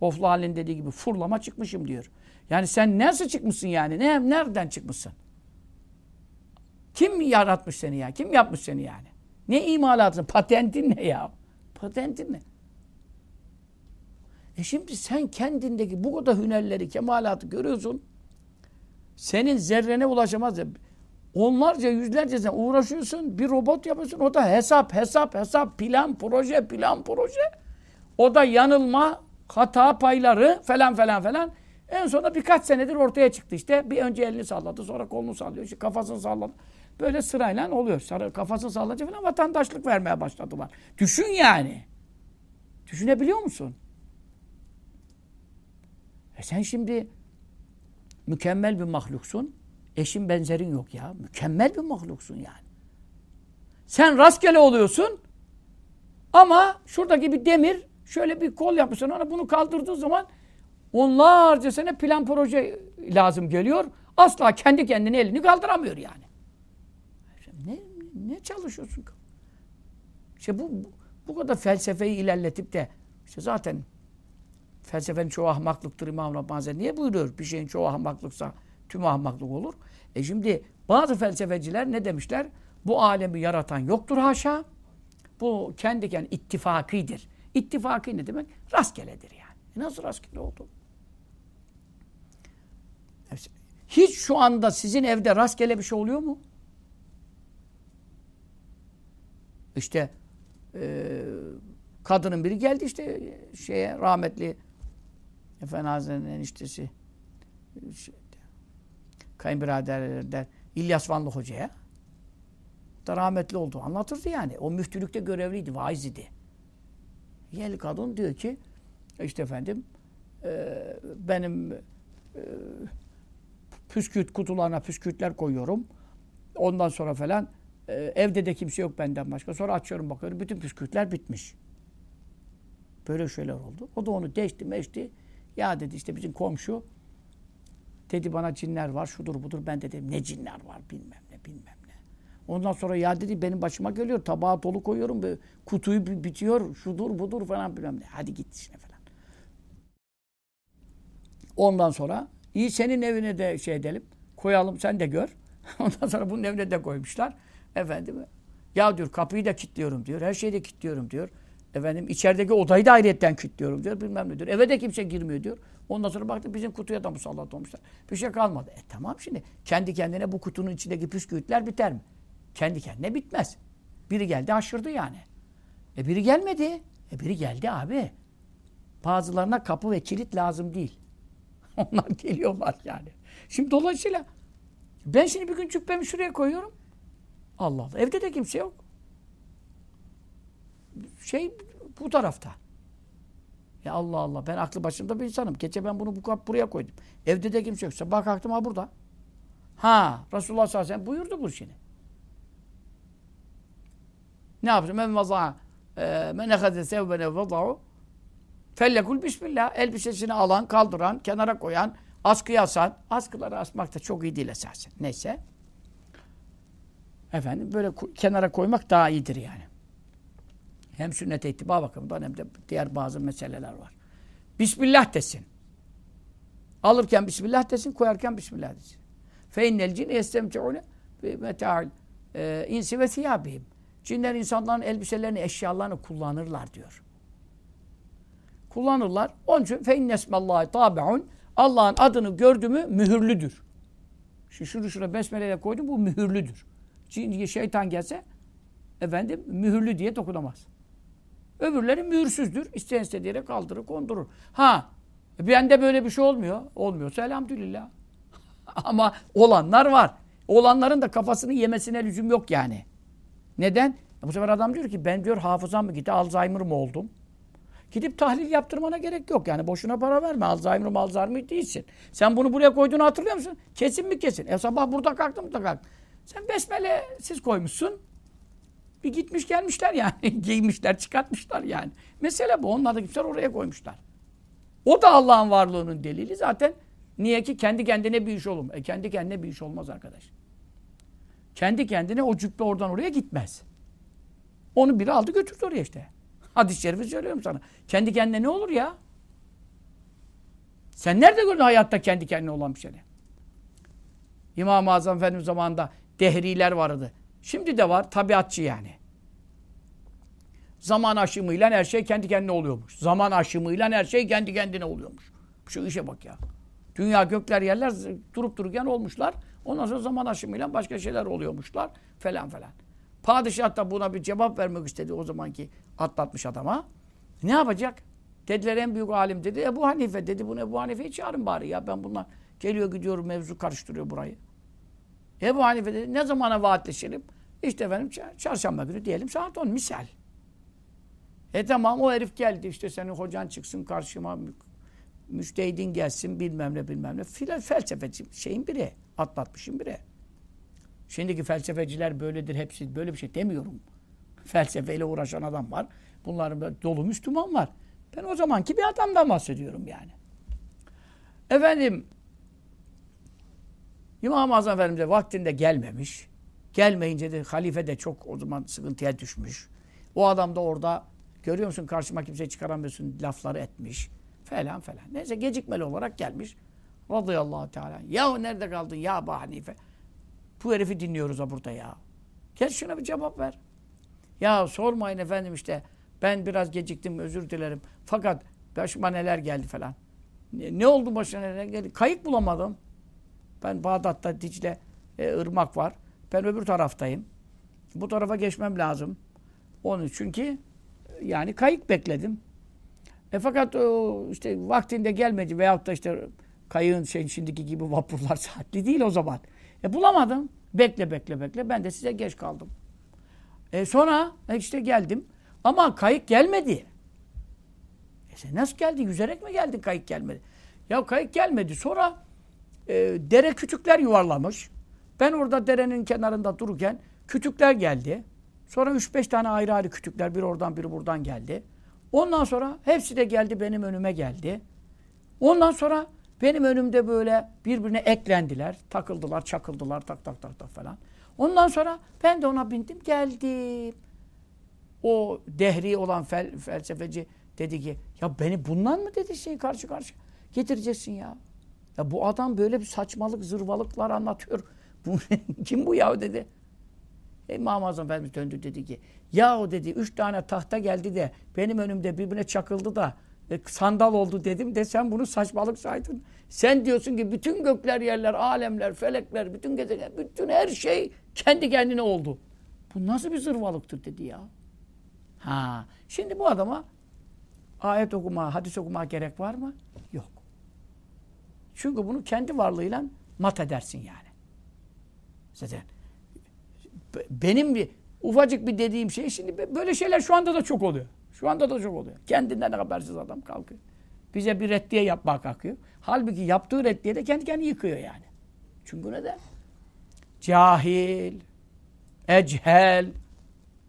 Oflu halin dediği gibi fırlama çıkmışım diyor. Yani sen nasıl çıkmışsın yani? Ne, nereden çıkmışsın? Kim yaratmış seni ya? Kim yapmış seni yani? Ne imalatın? Patentin ne ya? Patentin ne? E şimdi sen kendindeki bu kadar hünerleri, kemalatı görüyorsun. Senin zerrene ulaşamaz. Onlarca, yüzlerce sen uğraşıyorsun. Bir robot yapıyorsun. O da hesap, hesap, hesap, plan, proje, plan, proje. O da yanılma, hata payları falan falan falan. En sonunda birkaç senedir ortaya çıktı işte. Bir önce elini salladı, sonra kolunu sallıyor, işte kafasını salladı. Böyle sırayla oluyor. Sarı, kafasını sallayınca falan vatandaşlık vermeye başladılar. Düşün yani. Düşünebiliyor musun? E sen şimdi mükemmel bir mahluksun. Eşin benzerin yok ya. Mükemmel bir mahluksun yani. Sen rastgele oluyorsun ama şuradaki bir demir şöyle bir kol yapmışsın ona bunu kaldırdığın zaman onlarca sene plan proje lazım geliyor. Asla kendi kendine elini kaldıramıyor yani. Ne, çalışıyorsun? İşte bu, bu kadar felsefeyi ilerletip de işte zaten felsefenin çoğu ahmaklıktır İmam Rabbani Niye buyuruyor? Bir şeyin çoğu ahmaklıksa tüm ahmaklık olur. E şimdi bazı felsefeciler ne demişler? Bu alemi yaratan yoktur haşa. Bu kendi kendine ittifakidir. İttifaki ne demek? Rastgeledir yani. E nasıl rastgele oldu? Hiç şu anda sizin evde rastgele bir şey oluyor mu? İşte e, kadının biri geldi işte şeye rahmetli Efendi Hazretleri'nin eniştesi şey, kayınbiraderler İlyas Vanlı Hoca'ya da rahmetli oldu. Anlatırdı yani. O müftülükte görevliydi, vaiz idi. Yeni kadın diyor ki işte efendim e, benim e, püsküt kutularına püskütler koyuyorum. Ondan sonra falan e, evde de kimse yok benden başka. Sonra açıyorum bakıyorum bütün püskürtler bitmiş. Böyle şeyler oldu. O da onu deşti meşti. Ya dedi işte bizim komşu dedi bana cinler var şudur budur. Ben de dedim ne cinler var bilmem ne bilmem ne. Ondan sonra ya dedi benim başıma geliyor tabağa dolu koyuyorum. Kutuyu bitiyor şudur budur falan bilmem ne. Hadi git işine falan. Ondan sonra iyi senin evine de şey edelim. Koyalım sen de gör. Ondan sonra bunun evine de koymuşlar. Efendim ya diyor kapıyı da kilitliyorum diyor. Her şeyi de kilitliyorum diyor. Efendim içerideki odayı da ayrıyetten kilitliyorum diyor. Bilmem ne diyor. Eve de kimse girmiyor diyor. Ondan sonra baktı bizim kutuya da musallat olmuşlar. Bir şey kalmadı. E tamam şimdi kendi kendine bu kutunun içindeki püskürtler biter mi? Kendi kendine bitmez. Biri geldi aşırdı yani. E biri gelmedi. E biri geldi abi. Bazılarına kapı ve kilit lazım değil. Onlar geliyorlar yani. Şimdi dolayısıyla ben şimdi bir gün cübbemi şuraya koyuyorum. Allah Allah. Evde de kimse yok. Şey bu tarafta. Ya Allah Allah. Ben aklı başımda bir insanım. Gece ben bunu bu kap buraya koydum. Evde de kimse yok. Sabah kalktım ha burada. Ha Resulullah sallallahu aleyhi ve sellem buyurdu bu şimdi. Ne yaptım? Men vaza'a e, men ehade sevbene vaza'u fellekul bismillah. Elbisesini alan, kaldıran, kenara koyan, askıya asan. Askıları asmak da çok iyi değil esasen. Neyse. Efendim böyle kenara koymak daha iyidir yani. Hem sünnet ittiba bakımından hem de diğer bazı meseleler var. Bismillah desin. Alırken Bismillah desin, koyarken Bismillah desin. Fe innel cin yestemti'une bi meta'il e, insi ve thiyabihim. Cinler insanların elbiselerini, eşyalarını kullanırlar diyor. Kullanırlar. Onun için fe innesmallahi tabi'un Allah'ın adını gördü mü mühürlüdür. Şu şunu şuna besmeleyle koydum bu mühürlüdür. Şeytan gelse efendim mühürlü diye dokunamaz. Öbürleri mühürsüzdür. İsteyen istediği yere kaldırır, kondurur. Ha, bende böyle bir şey olmuyor. Olmuyorsa elhamdülillah. Ama olanlar var. Olanların da kafasını yemesine lüzum yok yani. Neden? Bu sefer adam diyor ki ben diyor hafızam mı gitti, Alzheimer mı oldum? Gidip tahlil yaptırmana gerek yok. Yani boşuna para verme. Alzheimer mı Alzheimer değilsin. Sen bunu buraya koyduğunu hatırlıyor musun? Kesin mi kesin? E sabah burada kalktım da kalk. Sen besmele siz koymuşsun. Bir gitmiş gelmişler yani. Giymişler, çıkartmışlar yani. Mesele bu. Onlar da gitmişler oraya koymuşlar. O da Allah'ın varlığının delili zaten. Niye ki kendi kendine bir iş olur E kendi kendine bir iş olmaz arkadaş. Kendi kendine o cübbe oradan oraya gitmez. Onu biri aldı götürdü oraya işte. Hadis-i şerifi söylüyorum sana. Kendi kendine ne olur ya? Sen nerede gördün hayatta kendi kendine olan bir şeyi? İmam-ı Azam Efendimiz zamanında dehriler vardı. Şimdi de var tabiatçı yani. Zaman aşımıyla her şey kendi kendine oluyormuş. Zaman aşımıyla her şey kendi kendine oluyormuş. Şu işe bak ya. Dünya gökler yerler durup dururken olmuşlar. Ondan sonra zaman aşımıyla başka şeyler oluyormuşlar falan falan. Padişah da buna bir cevap vermek istedi o zamanki atlatmış adama. Ne yapacak? Dediler en büyük alim dedi. Ebu Hanife dedi. Bunu Ebu Hanife'yi çağırın bari ya. Ben bunlar geliyor gidiyor mevzu karıştırıyor burayı. Ebu Hanife dedi ne zamana vaatleşelim? İşte efendim çarşamba günü diyelim saat 10 misal. E tamam o herif geldi işte senin hocan çıksın karşıma müştehidin gelsin bilmem ne bilmem ne. Filan felsefeci şeyin biri. Atlatmışım biri. Şimdiki felsefeciler böyledir hepsi böyle bir şey demiyorum. Felsefeyle uğraşan adam var. Bunların dolu Müslüman var. Ben o zamanki bir adamdan bahsediyorum yani. Efendim İmam-ı Azam Efendimiz vaktinde gelmemiş. Gelmeyince de halife de çok o zaman sıkıntıya düşmüş. O adam da orada görüyor musun karşıma kimse çıkaramıyorsun lafları etmiş. Falan falan. Neyse gecikmeli olarak gelmiş. Radıyallahu teala. Ya nerede kaldın ya Ebu Hanife? Bu herifi dinliyoruz ha burada ya. Gel şuna bir cevap ver. Ya sormayın efendim işte ben biraz geciktim özür dilerim. Fakat başıma neler geldi falan. Ne, ne oldu başına neler geldi? Kayık bulamadım. Ben Bağdat'ta Dicle e, ırmak var. Ben öbür taraftayım. Bu tarafa geçmem lazım. Onun çünkü yani kayık bekledim. E fakat o işte vaktinde gelmedi veyahut da işte kayığın şey, şimdiki gibi vapurlar saatli değil o zaman. E bulamadım. Bekle bekle bekle. Ben de size geç kaldım. E sonra e işte geldim. Ama kayık gelmedi. E sen nasıl geldi? Yüzerek mi geldin kayık gelmedi? Ya kayık gelmedi. Sonra e, dere kütükler yuvarlamış. Ben orada derenin kenarında dururken kütükler geldi. Sonra 3-5 tane ayrı ayrı kütükler biri oradan biri buradan geldi. Ondan sonra hepsi de geldi benim önüme geldi. Ondan sonra benim önümde böyle birbirine eklendiler. Takıldılar, çakıldılar, tak tak tak tak falan. Ondan sonra ben de ona bindim, geldim. O dehri olan fel, felsefeci dedi ki, ya beni bundan mı dedi şey karşı karşı getireceksin ya. Ya bu adam böyle bir saçmalık, zırvalıklar anlatıyor. Bu, kim bu ya dedi. İmam-ı Azam Efendimiz döndü dedi ki ya o dedi üç tane tahta geldi de benim önümde birbirine çakıldı da e, sandal oldu dedim de sen bunu saçmalık saydın. Sen diyorsun ki bütün gökler, yerler, alemler, felekler, bütün gezegen, bütün her şey kendi kendine oldu. Bu nasıl bir zırvalıktır dedi ya. Ha, şimdi bu adama ayet okuma, hadis okuma gerek var mı? Çünkü bunu kendi varlığıyla mat edersin yani. Zaten benim bir ufacık bir dediğim şey şimdi böyle şeyler şu anda da çok oluyor. Şu anda da çok oluyor. Kendinden habersiz adam kalkıyor. Bize bir reddiye yapmak kalkıyor. Halbuki yaptığı reddiye de kendi kendini yıkıyor yani. Çünkü neden? Cahil, echel,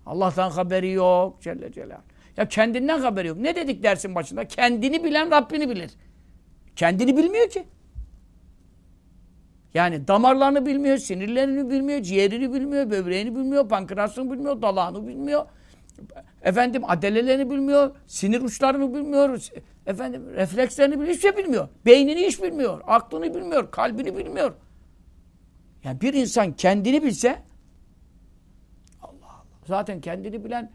Allah'tan haberi yok Celle Celal. Ya kendinden haberi yok. Ne dedik dersin başında? Kendini bilen Rabbini bilir. Kendini bilmiyor ki. Yani damarlarını bilmiyor, sinirlerini bilmiyor, ciğerini bilmiyor, böbreğini bilmiyor, pankreasını bilmiyor, dalağını bilmiyor. Efendim adelelerini bilmiyor, sinir uçlarını bilmiyor, efendim reflekslerini bilmiyor, hiçbir şey bilmiyor. Beynini hiç bilmiyor, aklını bilmiyor, kalbini bilmiyor. Yani bir insan kendini bilse Allah Allah. Zaten kendini bilen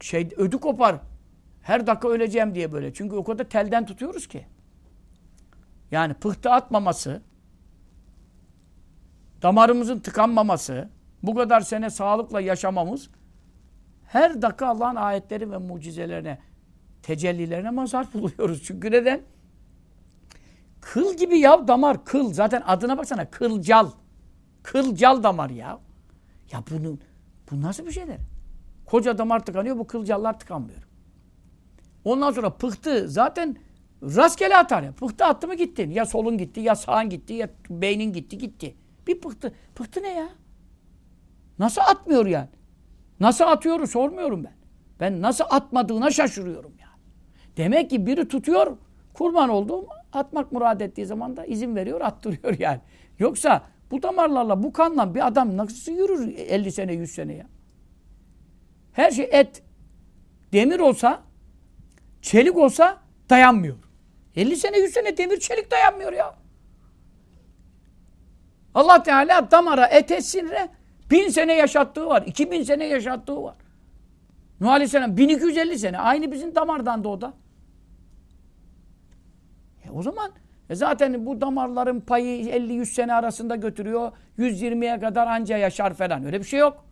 şey ödü kopar. Her dakika öleceğim diye böyle. Çünkü o kadar telden tutuyoruz ki. Yani pıhtı atmaması, damarımızın tıkanmaması, bu kadar sene sağlıkla yaşamamız her dakika Allah'ın ayetleri ve mucizelerine, tecellilerine mazhar buluyoruz. Çünkü neden? Kıl gibi ya damar, kıl. Zaten adına baksana, kılcal. Kılcal damar ya. Ya bunun, bu nasıl bir şeydir? Koca damar tıkanıyor, bu kılcallar tıkanmıyor. Ondan sonra pıhtı zaten Rastgele atar ya. Pıhtı attı mı gittin. Ya solun gitti, ya sağın gitti, ya beynin gitti, gitti. Bir pıhtı. Pıhtı ne ya? Nasıl atmıyor yani? Nasıl atıyor sormuyorum ben. Ben nasıl atmadığına şaşırıyorum yani. Demek ki biri tutuyor, kurban olduğum atmak murad ettiği zaman da izin veriyor, attırıyor yani. Yoksa bu damarlarla, bu kanla bir adam nasıl yürür 50 sene, 100 sene ya? Her şey et. Demir olsa, çelik olsa dayanmıyor. 50 sene 100 sene demir çelik dayanmıyor ya. Allah Teala damara, ete, sinire bin sene yaşattığı var. 2000 sene yaşattığı var. Nuh Aleyhisselam 1250 sene. Aynı bizim damardan da o da. E o zaman e zaten bu damarların payı 50-100 sene arasında götürüyor. 120'ye kadar anca yaşar falan. Öyle bir şey yok.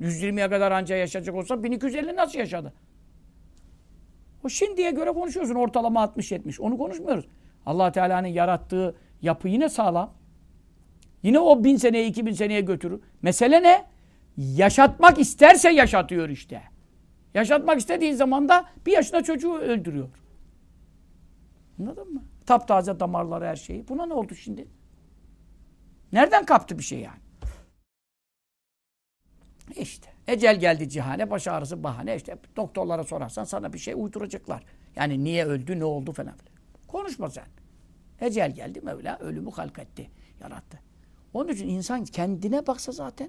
120'ye kadar anca yaşayacak olsa 1250 nasıl yaşadı? O şimdiye göre konuşuyorsun ortalama 60-70. Onu konuşmuyoruz. allah Teala'nın yarattığı yapı yine sağlam. Yine o bin seneye, iki bin seneye götürür. Mesele ne? Yaşatmak isterse yaşatıyor işte. Yaşatmak istediği zaman da bir yaşında çocuğu öldürüyor. Anladın mı? Taptaze damarları her şeyi. Buna ne oldu şimdi? Nereden kaptı bir şey yani? İşte. Ecel geldi cihane, baş ağrısı bahane. İşte doktorlara sorarsan sana bir şey uyduracaklar. Yani niye öldü, ne oldu falan filan. Konuşma sen. Ecel geldi Mevla ölümü halk etti, yarattı. Onun için insan kendine baksa zaten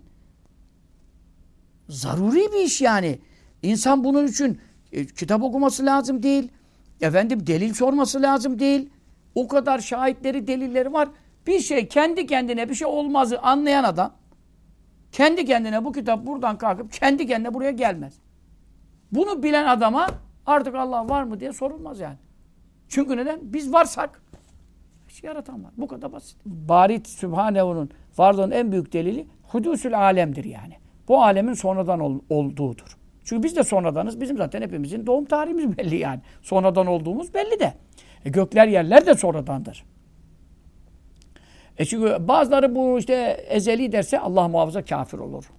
zaruri bir iş yani. İnsan bunun için e, kitap okuması lazım değil. Efendim delil sorması lazım değil. O kadar şahitleri, delilleri var. Bir şey kendi kendine bir şey olmazı anlayan adam kendi kendine bu kitap buradan kalkıp kendi kendine buraya gelmez. Bunu bilen adama artık Allah var mı diye sorulmaz yani. Çünkü neden? Biz varsak şey yaratan var. Bu kadar basit. Barit Sübhanehu'nun varlığın en büyük delili hudusül alemdir yani. Bu alemin sonradan ol, olduğudur. Çünkü biz de sonradanız. Bizim zaten hepimizin doğum tarihimiz belli yani. Sonradan olduğumuz belli de. E, gökler yerler de sonradandır. E çünkü bazıları bu işte ezeli derse Allah muhafaza kafir olur.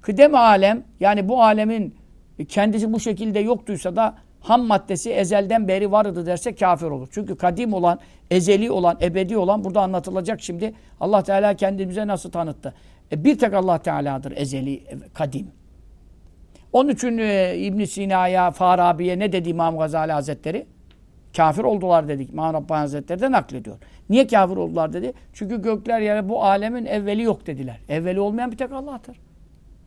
Kıdem alem yani bu alemin kendisi bu şekilde yoktuysa da ham maddesi ezelden beri vardı derse kafir olur. Çünkü kadim olan, ezeli olan, ebedi olan burada anlatılacak şimdi. Allah Teala kendimize nasıl tanıttı? E bir tek Allah Teala'dır ezeli, kadim. Onun için e, İbn Sina'ya, Farabi'ye ne dedi İmam Gazali Hazretleri? Kafir oldular dedik. İmam Rabbani Hazretleri de naklediyor. Niye kafir oldular dedi? Çünkü gökler yere bu alemin evveli yok dediler. Evveli olmayan bir tek Allah'tır.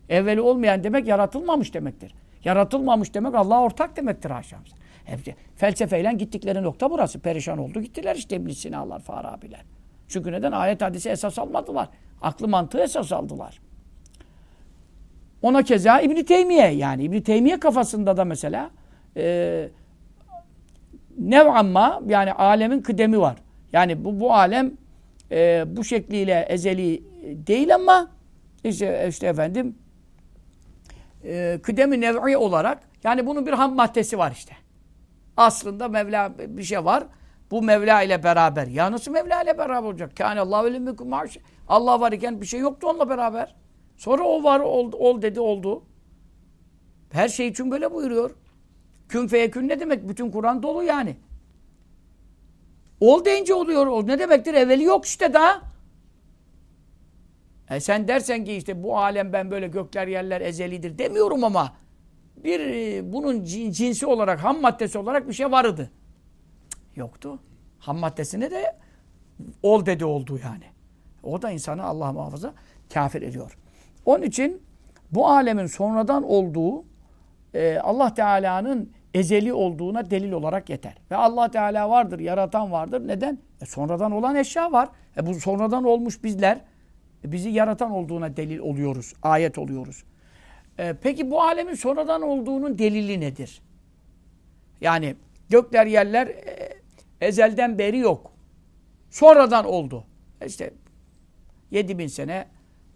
Evveli olmayan demek yaratılmamış demektir. Yaratılmamış demek Allah'a ortak demektir haşa. Hepsi felsefeyle gittikleri nokta burası. Perişan oldu gittiler işte İbn Sina'lar, Farabiler. Çünkü neden? Ayet hadisi esas almadılar. Aklı mantığı esas aldılar. Ona keza İbn Teymiye yani İbn Teymiye kafasında da mesela e, nev'amma yani alemin kıdemi var. Yani bu bu alem e, bu şekliyle ezeli değil ama işte, işte efendim e, kıdemi nev'i olarak yani bunun bir ham maddesi var işte. Aslında Mevla bir şey var. Bu Mevla ile beraber. Ya nasıl Mevla ile beraber olacak? Kâne Allahu Allah var iken bir şey yoktu onunla beraber. Sonra o var ol, ol dedi oldu. Her şey için böyle buyuruyor. Kün feyekün ne demek? Bütün Kur'an dolu yani. Ol deyince oluyor. Ol ne demektir? Evveli yok işte daha. E sen dersen ki işte bu alem ben böyle gökler yerler ezelidir demiyorum ama bir e, bunun cinsi olarak ham maddesi olarak bir şey vardı. Yoktu. Ham maddesine de ol dedi oldu yani. O da insanı Allah muhafaza kafir ediyor. Onun için bu alemin sonradan olduğu e, Allah Teala'nın ezeli olduğuna delil olarak yeter. Ve Allah Teala vardır, yaratan vardır. Neden? E, sonradan olan eşya var. E, bu sonradan olmuş bizler e, bizi yaratan olduğuna delil oluyoruz, ayet oluyoruz. E, peki bu alemin sonradan olduğunun delili nedir? Yani gökler, yerler e, ezelden beri yok. Sonradan oldu. E işte 7000 sene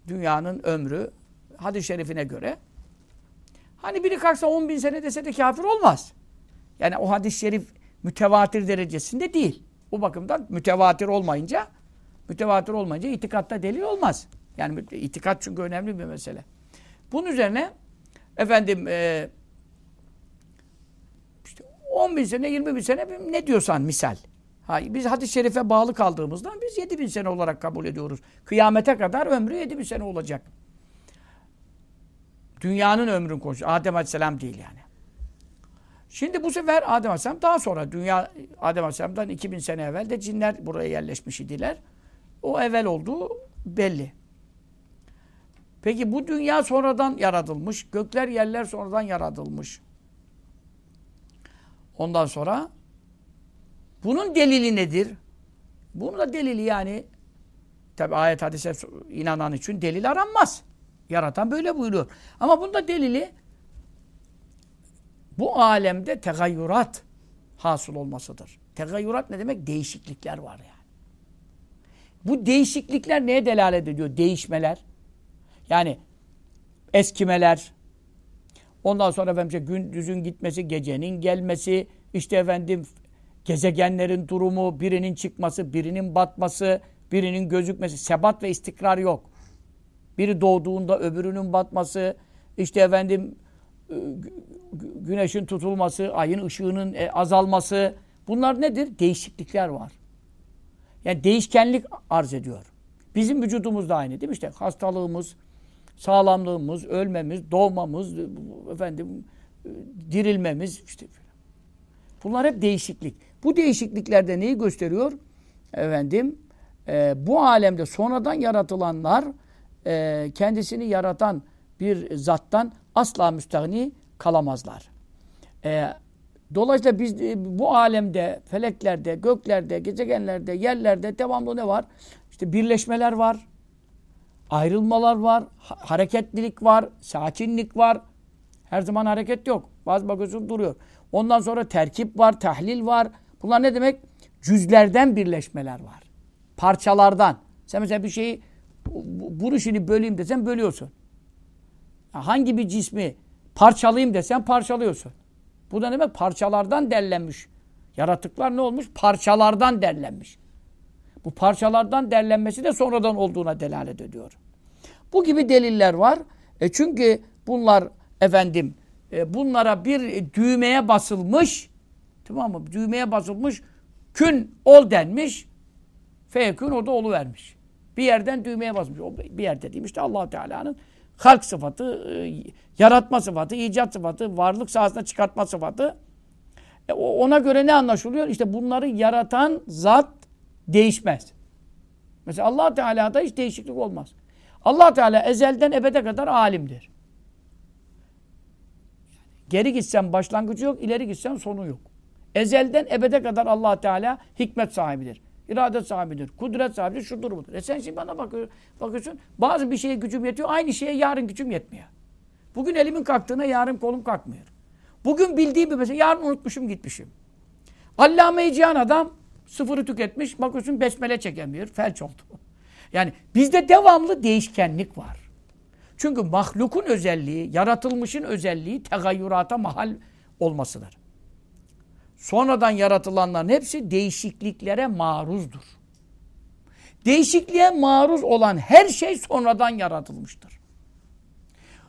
dünyanın ömrü hadis-i şerifine göre. Hani biri kalksa 10 bin sene dese de kafir olmaz. Yani o hadis-i şerif mütevatir derecesinde değil. Bu bakımdan mütevatir olmayınca mütevatir olmayınca itikatta delil olmaz. Yani itikat çünkü önemli bir mesele. Bunun üzerine efendim e, işte 10 bin sene 20 bin sene ne diyorsan misal. Ha, biz hadis-i şerife bağlı kaldığımızdan biz 7 bin sene olarak kabul ediyoruz. Kıyamete kadar ömrü 7 bin sene olacak. Dünyanın ömrün konuşuyor. Adem Aleyhisselam değil yani. Şimdi bu sefer Adem Aleyhisselam daha sonra dünya Adem Aleyhisselam'dan 2000 sene evvel de cinler buraya yerleşmiş idiler. O evvel olduğu belli. Peki bu dünya sonradan yaratılmış. Gökler yerler sonradan yaratılmış. Ondan sonra bunun delili nedir? Bunun da delili yani tabi ayet hadise inanan için delil aranmaz. Yaratan böyle buyuruyor. Ama bunda delili bu alemde tegayyurat hasıl olmasıdır. Tegayyurat ne demek? Değişiklikler var yani. Bu değişiklikler neye delalet ediyor? Değişmeler. Yani eskimeler. Ondan sonra efendim gündüzün gitmesi, gecenin gelmesi, işte efendim gezegenlerin durumu, birinin çıkması, birinin batması, birinin gözükmesi. Sebat ve istikrar yok. Biri doğduğunda öbürünün batması, işte efendim e, güneşin tutulması, ayın ışığının e, azalması. Bunlar nedir? Değişiklikler var. Yani değişkenlik arz ediyor. Bizim vücudumuz da aynı değil mi? İşte hastalığımız, sağlamlığımız, ölmemiz, doğmamız, efendim dirilmemiz işte Bunlar hep değişiklik. Bu değişikliklerde neyi gösteriyor? Efendim e, bu alemde sonradan yaratılanlar e, kendisini yaratan bir zattan asla müstahni kalamazlar. E, dolayısıyla biz e, bu alemde, feleklerde, göklerde, gezegenlerde, yerlerde devamlı ne var? İşte birleşmeler var, ayrılmalar var, ha hareketlilik var, sakinlik var. Her zaman hareket yok. Bazı bakıyorsun duruyor. Ondan sonra terkip var, tahlil var. Bunlar ne demek? Cüzlerden birleşmeler var. Parçalardan. Sen mesela bir şeyi şimdi böleyim desen bölüyorsun. Hangi bir cismi parçalayayım desen parçalıyorsun. Bu da ne demek? Parçalardan derlenmiş. Yaratıklar ne olmuş? Parçalardan derlenmiş. Bu parçalardan derlenmesi de sonradan olduğuna delalet ediyor. Bu gibi deliller var. E çünkü bunlar efendim e, bunlara bir düğmeye basılmış tamam mı? Düğmeye basılmış kün ol denmiş. Fekün o da olu vermiş. Bir yerden düğmeye basmış. O bir yer dediğim işte allah Teala'nın halk sıfatı, e, yaratma sıfatı, icat sıfatı, varlık sahasına çıkartma sıfatı. E, ona göre ne anlaşılıyor? İşte bunları yaratan zat değişmez. Mesela allah Teala'da hiç değişiklik olmaz. allah Teala ezelden ebede kadar alimdir. Geri gitsen başlangıcı yok, ileri gitsen sonu yok. Ezelden ebede kadar allah Teala hikmet sahibidir. İrade sahibidir. Kudret sahibidir. Şudur budur. E sen şimdi bana bakıyor, bakıyorsun. Bazı bir şeye gücüm yetiyor. Aynı şeye yarın gücüm yetmiyor. Bugün elimin kalktığına yarın kolum kalkmıyor. Bugün bildiğim bir mesela yarın unutmuşum gitmişim. Allame-i Cihan adam sıfırı tüketmiş. Bakıyorsun besmele çekemiyor. Felç oldu. Yani bizde devamlı değişkenlik var. Çünkü mahlukun özelliği, yaratılmışın özelliği tegayyürata mahal olmasıdır. Sonradan yaratılanların hepsi değişikliklere maruzdur. Değişikliğe maruz olan her şey sonradan yaratılmıştır.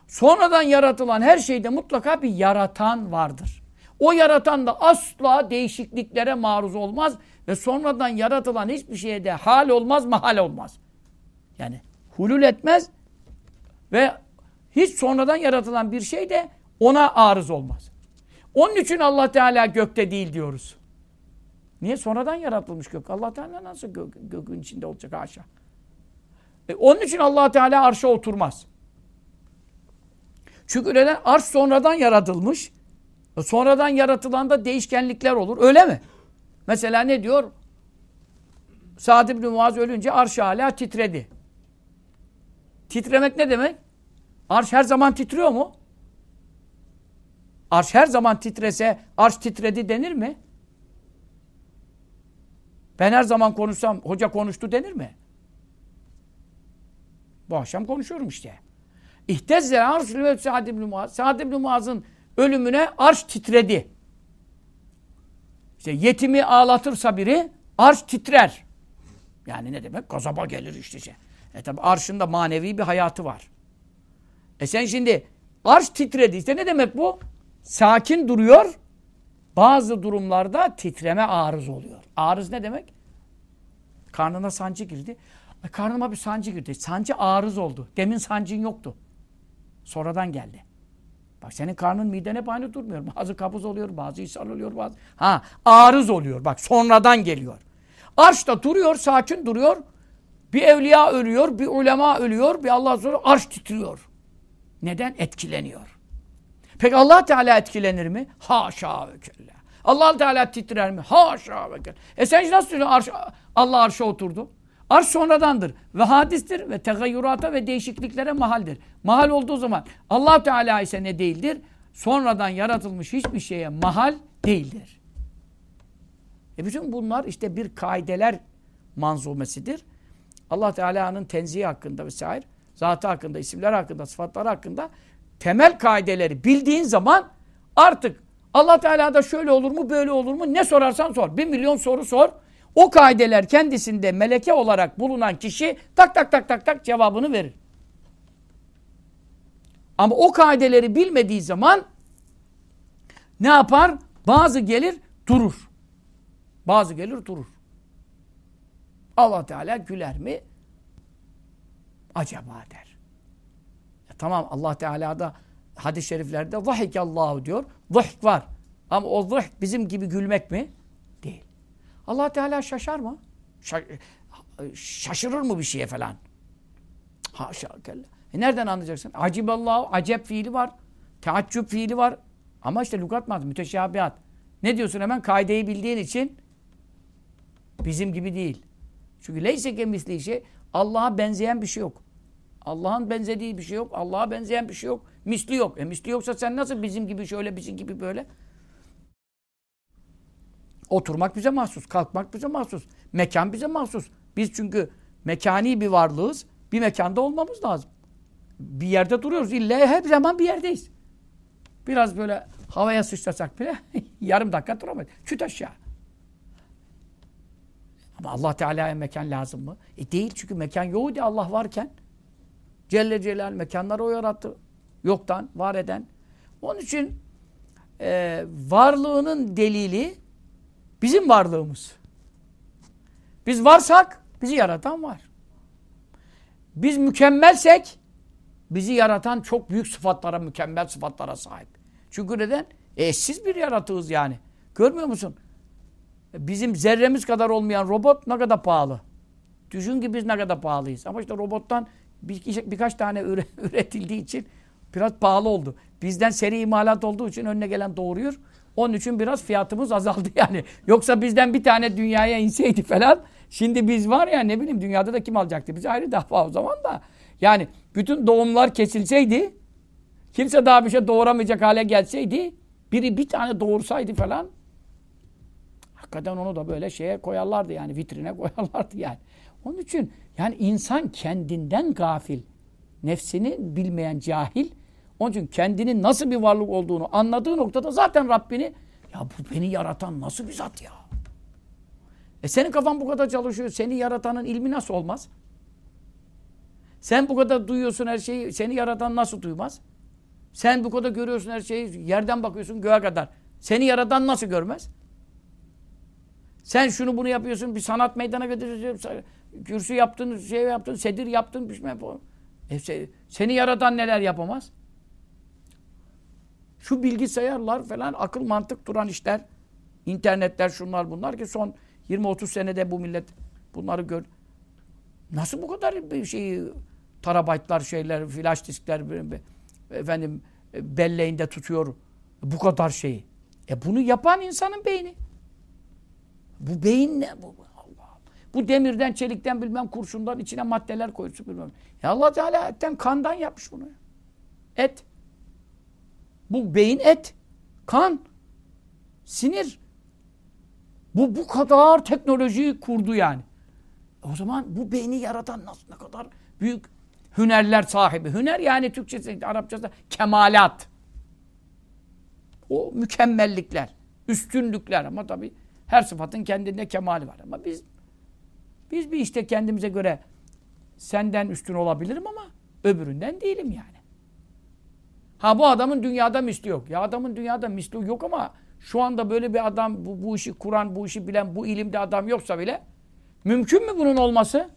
Sonradan yaratılan her şeyde mutlaka bir yaratan vardır. O yaratan da asla değişikliklere maruz olmaz ve sonradan yaratılan hiçbir şeye de hal olmaz, mahal olmaz. Yani hulul etmez ve hiç sonradan yaratılan bir şey de ona arız olmaz. Onun için Allah Teala gökte değil diyoruz. Niye? Sonradan yaratılmış gök. Allah Teala nasıl gök, gökün içinde olacak haşa. E, onun için Allah Teala arşa oturmaz. Çünkü neden? Arş sonradan yaratılmış. E, sonradan yaratılanda değişkenlikler olur. Öyle mi? Mesela ne diyor? Sa'd ibn Muaz ölünce arş hala titredi. Titremek ne demek? Arş her zaman titriyor mu? Arş her zaman titrese arş titredi denir mi? Ben her zaman konuşsam hoca konuştu denir mi? Bu akşam konuşuyorum işte. İhtezzel arşül ve Sa'd ibn Muaz. Sa'd ibn Muaz'ın ölümüne arş titredi. İşte yetimi ağlatırsa biri arş titrer. Yani ne demek? Gazaba gelir işte şey. E tabi arşın da manevi bir hayatı var. E sen şimdi arş titredi. İşte ne demek bu? Sakin duruyor. Bazı durumlarda titreme arız oluyor. Arız ne demek? Karnına sancı girdi. Karnıma bir sancı girdi. Sancı arız oldu. Demin sancın yoktu. Sonradan geldi. Bak senin karnın miden hep aynı durmuyor. Bazı kabız oluyor, bazı ishal oluyor, bazı... Ha, arız oluyor. Bak sonradan geliyor. Arş da duruyor, sakin duruyor. Bir evliya ölüyor, bir ulema ölüyor, bir Allah sonra arş titriyor. Neden? Etkileniyor. Peki Allah Teala etkilenir mi? Haşa ve kella. Allah Teala titrer mi? Haşa ve kella. E sen nasıl söylüyorsun arş, Allah arşa oturdu? Arş sonradandır ve hadistir ve tegayyurata ve değişikliklere mahaldir. Mahal olduğu zaman Allah Teala ise ne değildir? Sonradan yaratılmış hiçbir şeye mahal değildir. E bütün bunlar işte bir kaideler manzumesidir. Allah Teala'nın tenzihi hakkında vesaire, zatı hakkında, isimler hakkında, sıfatları hakkında temel kaideleri bildiğin zaman artık Allah Teala'da şöyle olur mu, böyle olur mu ne sorarsan sor. Bir milyon soru sor. O kaideler kendisinde meleke olarak bulunan kişi tak tak tak tak tak cevabını verir. Ama o kaideleri bilmediği zaman ne yapar? Bazı gelir durur. Bazı gelir durur. Allah Teala güler mi? Acaba der. Tamam Allah Teala'da hadis-i şeriflerde Allahu diyor. Zahik var. Ama o zahik bizim gibi gülmek mi? Değil. Allah Teala şaşar mı? şaşırır mı bir şeye falan? Haşa. E nereden anlayacaksın? Aciballahu, acep fiili var. Teaccüp fiili var. Ama işte lugat mı? Müteşabihat. Ne diyorsun hemen? Kaideyi bildiğin için bizim gibi değil. Çünkü leyse kemisli şey Allah'a benzeyen bir şey yok. Allah'ın benzediği bir şey yok. Allah'a benzeyen bir şey yok. Misli yok. E misli yoksa sen nasıl bizim gibi şöyle, bizim gibi böyle? Oturmak bize mahsus, kalkmak bize mahsus, mekan bize mahsus. Biz çünkü mekani bir varlığız. Bir mekanda olmamız lazım. Bir yerde duruyoruz. İlla hep zaman bir yerdeyiz. Biraz böyle havaya sıçrasak bile yarım dakika duramayız. Küt aşağı. Ama Allah Teala'ya mekan lazım mı? E değil çünkü mekan yok idi Allah varken. Celle Celal mekanları o yarattı. Yoktan var eden. Onun için e, varlığının delili bizim varlığımız. Biz varsak bizi yaratan var. Biz mükemmelsek bizi yaratan çok büyük sıfatlara, mükemmel sıfatlara sahip. Çünkü neden? Eşsiz bir yaratığız yani. Görmüyor musun? Bizim zerremiz kadar olmayan robot ne kadar pahalı. Düşün ki biz ne kadar pahalıyız. Ama işte robottan bir, birkaç tane üretildiği için biraz pahalı oldu. Bizden seri imalat olduğu için önüne gelen doğuruyor. Onun için biraz fiyatımız azaldı yani. Yoksa bizden bir tane dünyaya inseydi falan. Şimdi biz var ya ne bileyim dünyada da kim alacaktı? Biz ayrı dava o zaman da. Yani bütün doğumlar kesilseydi kimse daha bir şey doğuramayacak hale gelseydi, biri bir tane doğursaydı falan, hakikaten onu da böyle şeye koyarlardı yani, vitrine koyarlardı yani. Onun için yani insan kendinden gafil, nefsini bilmeyen cahil, onun için kendinin nasıl bir varlık olduğunu anladığı noktada zaten Rabbini, ya bu beni yaratan nasıl bir zat ya? E senin kafan bu kadar çalışıyor, seni yaratanın ilmi nasıl olmaz? Sen bu kadar duyuyorsun her şeyi, seni yaratan nasıl duymaz? Sen bu kadar görüyorsun her şeyi, yerden bakıyorsun göğe kadar. Seni yaratan nasıl görmez? Sen şunu bunu yapıyorsun, bir sanat meydana götürüyorsun, kürsü yaptın, şey yaptın, sedir yaptın, yapın. E seni yaratan neler yapamaz? Şu bilgisayarlar falan akıl mantık duran işler, internetler şunlar bunlar ki son 20-30 senede bu millet bunları gör. Nasıl bu kadar bir şeyi terabaytlar şeyler, flash diskler efendim belleğinde tutuyor bu kadar şeyi. E bunu yapan insanın beyni. Bu beyin ne? Bu. Bu demirden, çelikten bilmem kurşundan içine maddeler koyuyorsun bilmem. Ya Allah Teala etten kandan yapmış bunu. Et. Bu beyin et. Kan. Sinir. Bu bu kadar teknolojiyi kurdu yani. O zaman bu beyni yaratan nasıl ne kadar büyük hünerler sahibi. Hüner yani Türkçesi, Arapçası kemalat. O mükemmellikler, üstünlükler ama tabii her sıfatın kendinde kemali var. Ama biz biz bir işte kendimize göre senden üstün olabilirim ama öbüründen değilim yani. Ha bu adamın dünyada misli yok. Ya adamın dünyada misli yok ama şu anda böyle bir adam bu, bu işi kuran, bu işi bilen, bu ilimde adam yoksa bile mümkün mü bunun olması?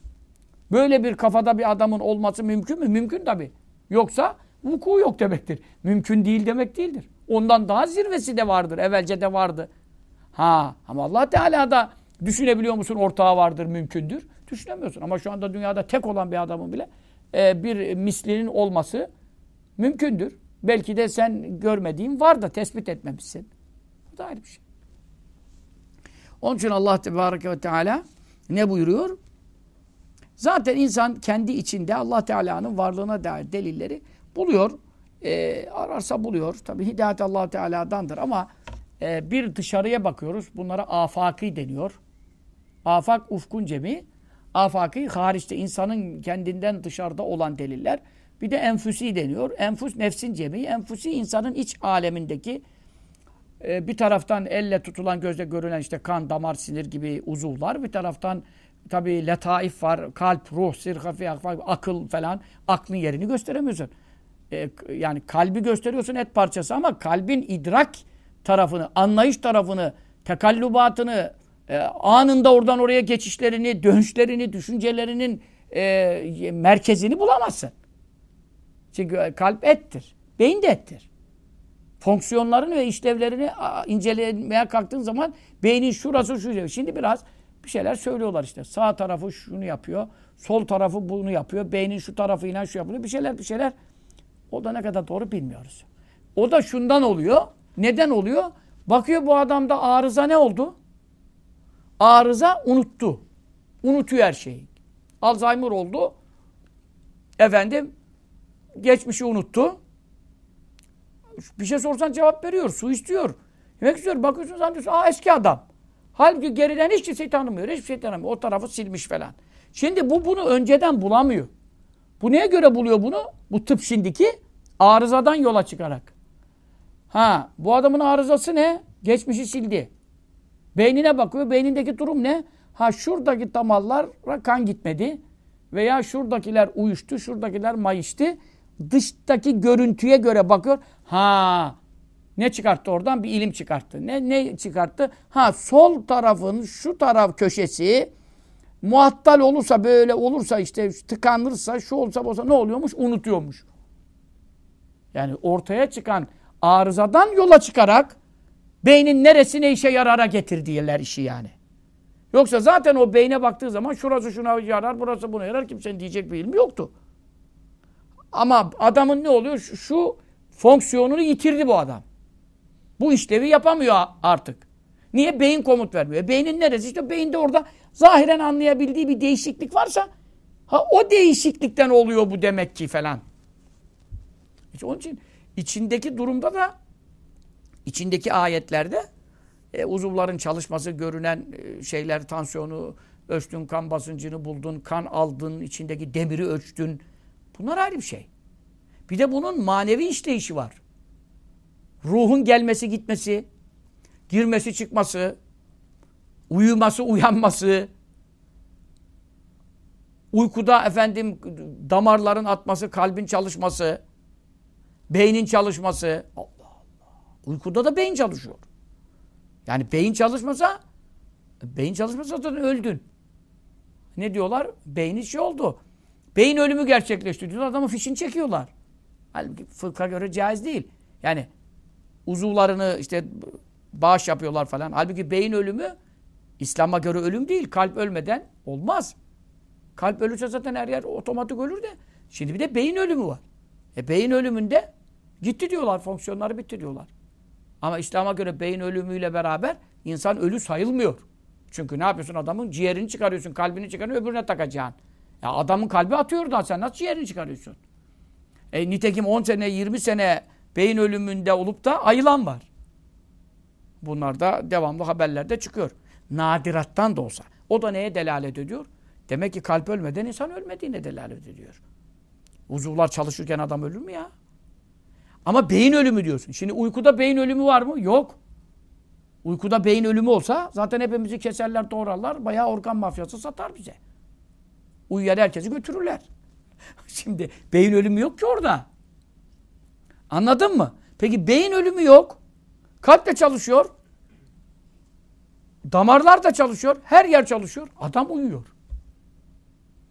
Böyle bir kafada bir adamın olması mümkün mü? Mümkün tabi. Yoksa vuku yok demektir. Mümkün değil demek değildir. Ondan daha zirvesi de vardır. Evvelce de vardı. Ha ama Allah Teala da düşünebiliyor musun ortağı vardır, mümkündür. Düşünemiyorsun. Ama şu anda dünyada tek olan bir adamın bile e, bir mislinin olması mümkündür. Belki de sen görmediğin var da tespit etmemişsin. Bu da ayrı bir şey. Onun için Allah Tebareke ve Teala ne buyuruyor? Zaten insan kendi içinde Allah Teala'nın varlığına dair delilleri buluyor. E, ararsa buluyor. Tabi hidayet Allah Teala'dandır ama e, bir dışarıya bakıyoruz. Bunlara afaki deniyor. Afak ufkun cemi. Afaki hariçte insanın kendinden dışarıda olan deliller. Bir de enfusi deniyor. Enfus nefsin cemi. Enfusi insanın iç alemindeki e, bir taraftan elle tutulan gözle görülen işte kan, damar, sinir gibi uzuvlar. Bir taraftan tabi letaif var. Kalp, ruh, sirhafi, akıl falan. Aklın yerini gösteremiyorsun. E, yani kalbi gösteriyorsun et parçası ama kalbin idrak tarafını, anlayış tarafını, tekallubatını, e, anında oradan oraya geçişlerini, dönüşlerini, düşüncelerinin e, merkezini bulamazsın. Çünkü kalp ettir. Beyin de ettir. Fonksiyonlarını ve işlevlerini incelemeye kalktığın zaman beynin şurası şu. Şimdi biraz bir şeyler söylüyorlar işte. Sağ tarafı şunu yapıyor, sol tarafı bunu yapıyor, beynin şu tarafıyla şu yapıyor. Bir şeyler bir şeyler. O da ne kadar doğru bilmiyoruz. O da şundan oluyor. Neden oluyor? Bakıyor bu adamda arıza ne oldu? Arıza unuttu. Unutuyor her şeyi. Alzheimer oldu. Efendim geçmişi unuttu. Bir şey sorsan cevap veriyor. Su istiyor. Yemek istiyor. Bakıyorsun zannediyorsun. Aa eski adam. Halbuki geriden hiç kimseyi tanımıyor. Hiçbir şey tanımıyor. O tarafı silmiş falan. Şimdi bu bunu önceden bulamıyor. Bu neye göre buluyor bunu? Bu tıp şimdiki arızadan yola çıkarak. Ha bu adamın arızası ne? Geçmişi sildi. Beynine bakıyor. Beynindeki durum ne? Ha şuradaki damarlara kan gitmedi. Veya şuradakiler uyuştu, şuradakiler mayıştı. Dıştaki görüntüye göre bakıyor. Ha ne çıkarttı oradan? Bir ilim çıkarttı. Ne ne çıkarttı? Ha sol tarafın şu taraf köşesi muhattal olursa böyle olursa işte tıkanırsa şu olsa olsa ne oluyormuş? Unutuyormuş. Yani ortaya çıkan arızadan yola çıkarak beynin neresine işe yarara getirdiler işi yani. Yoksa zaten o beyne baktığı zaman şurası şuna yarar, burası buna yarar. Kimsenin diyecek bir ilmi yoktu. Ama adamın ne oluyor? Şu, şu fonksiyonunu yitirdi bu adam. Bu işlevi yapamıyor artık. Niye? Beyin komut vermiyor. E, beynin neresi? İşte beyinde orada zahiren anlayabildiği bir değişiklik varsa ha o değişiklikten oluyor bu demek ki falan. İşte onun için içindeki durumda da içindeki ayetlerde e, uzuvların çalışması, görünen e, şeyler, tansiyonu ölçtün, kan basıncını buldun, kan aldın, içindeki demiri ölçtün. Bunlar ayrı bir şey. Bir de bunun manevi işleyişi var. Ruhun gelmesi, gitmesi, girmesi, çıkması, uyuması, uyanması, uykuda efendim damarların atması, kalbin çalışması, beynin çalışması. Uykuda da beyin çalışıyor. Yani beyin çalışmasa beyin çalışmasa zaten öldün. Ne diyorlar? Beyni şey oldu. Beyin ölümü gerçekleşti diyorlar. Adamın fişini çekiyorlar. Halbuki fıkha göre caiz değil. Yani uzuvlarını işte bağış yapıyorlar falan. Halbuki beyin ölümü İslam'a göre ölüm değil. Kalp ölmeden olmaz. Kalp ölürse zaten her yer otomatik ölür de. Şimdi bir de beyin ölümü var. E beyin ölümünde gitti diyorlar. Fonksiyonları bitti diyorlar. Ama İslam'a göre beyin ölümüyle beraber insan ölü sayılmıyor. Çünkü ne yapıyorsun adamın? Ciğerini çıkarıyorsun, kalbini çıkarıyorsun, öbürüne takacaksın. Ya adamın kalbi atıyor da sen nasıl ciğerini çıkarıyorsun? E, nitekim 10 sene, 20 sene beyin ölümünde olup da ayılan var. Bunlar da devamlı haberlerde çıkıyor. Nadirattan da olsa. O da neye delalet ediyor? Demek ki kalp ölmeden insan ölmediğine delalet ediyor. Uzuvlar çalışırken adam ölür mü ya? Ama beyin ölümü diyorsun. Şimdi uykuda beyin ölümü var mı? Yok. Uykuda beyin ölümü olsa zaten hepimizi keserler, doğrarlar. Bayağı organ mafyası satar bize. Uyuyan herkesi götürürler. Şimdi beyin ölümü yok ki orada. Anladın mı? Peki beyin ölümü yok. Kalp de çalışıyor. Damarlar da çalışıyor. Her yer çalışıyor. Adam uyuyor.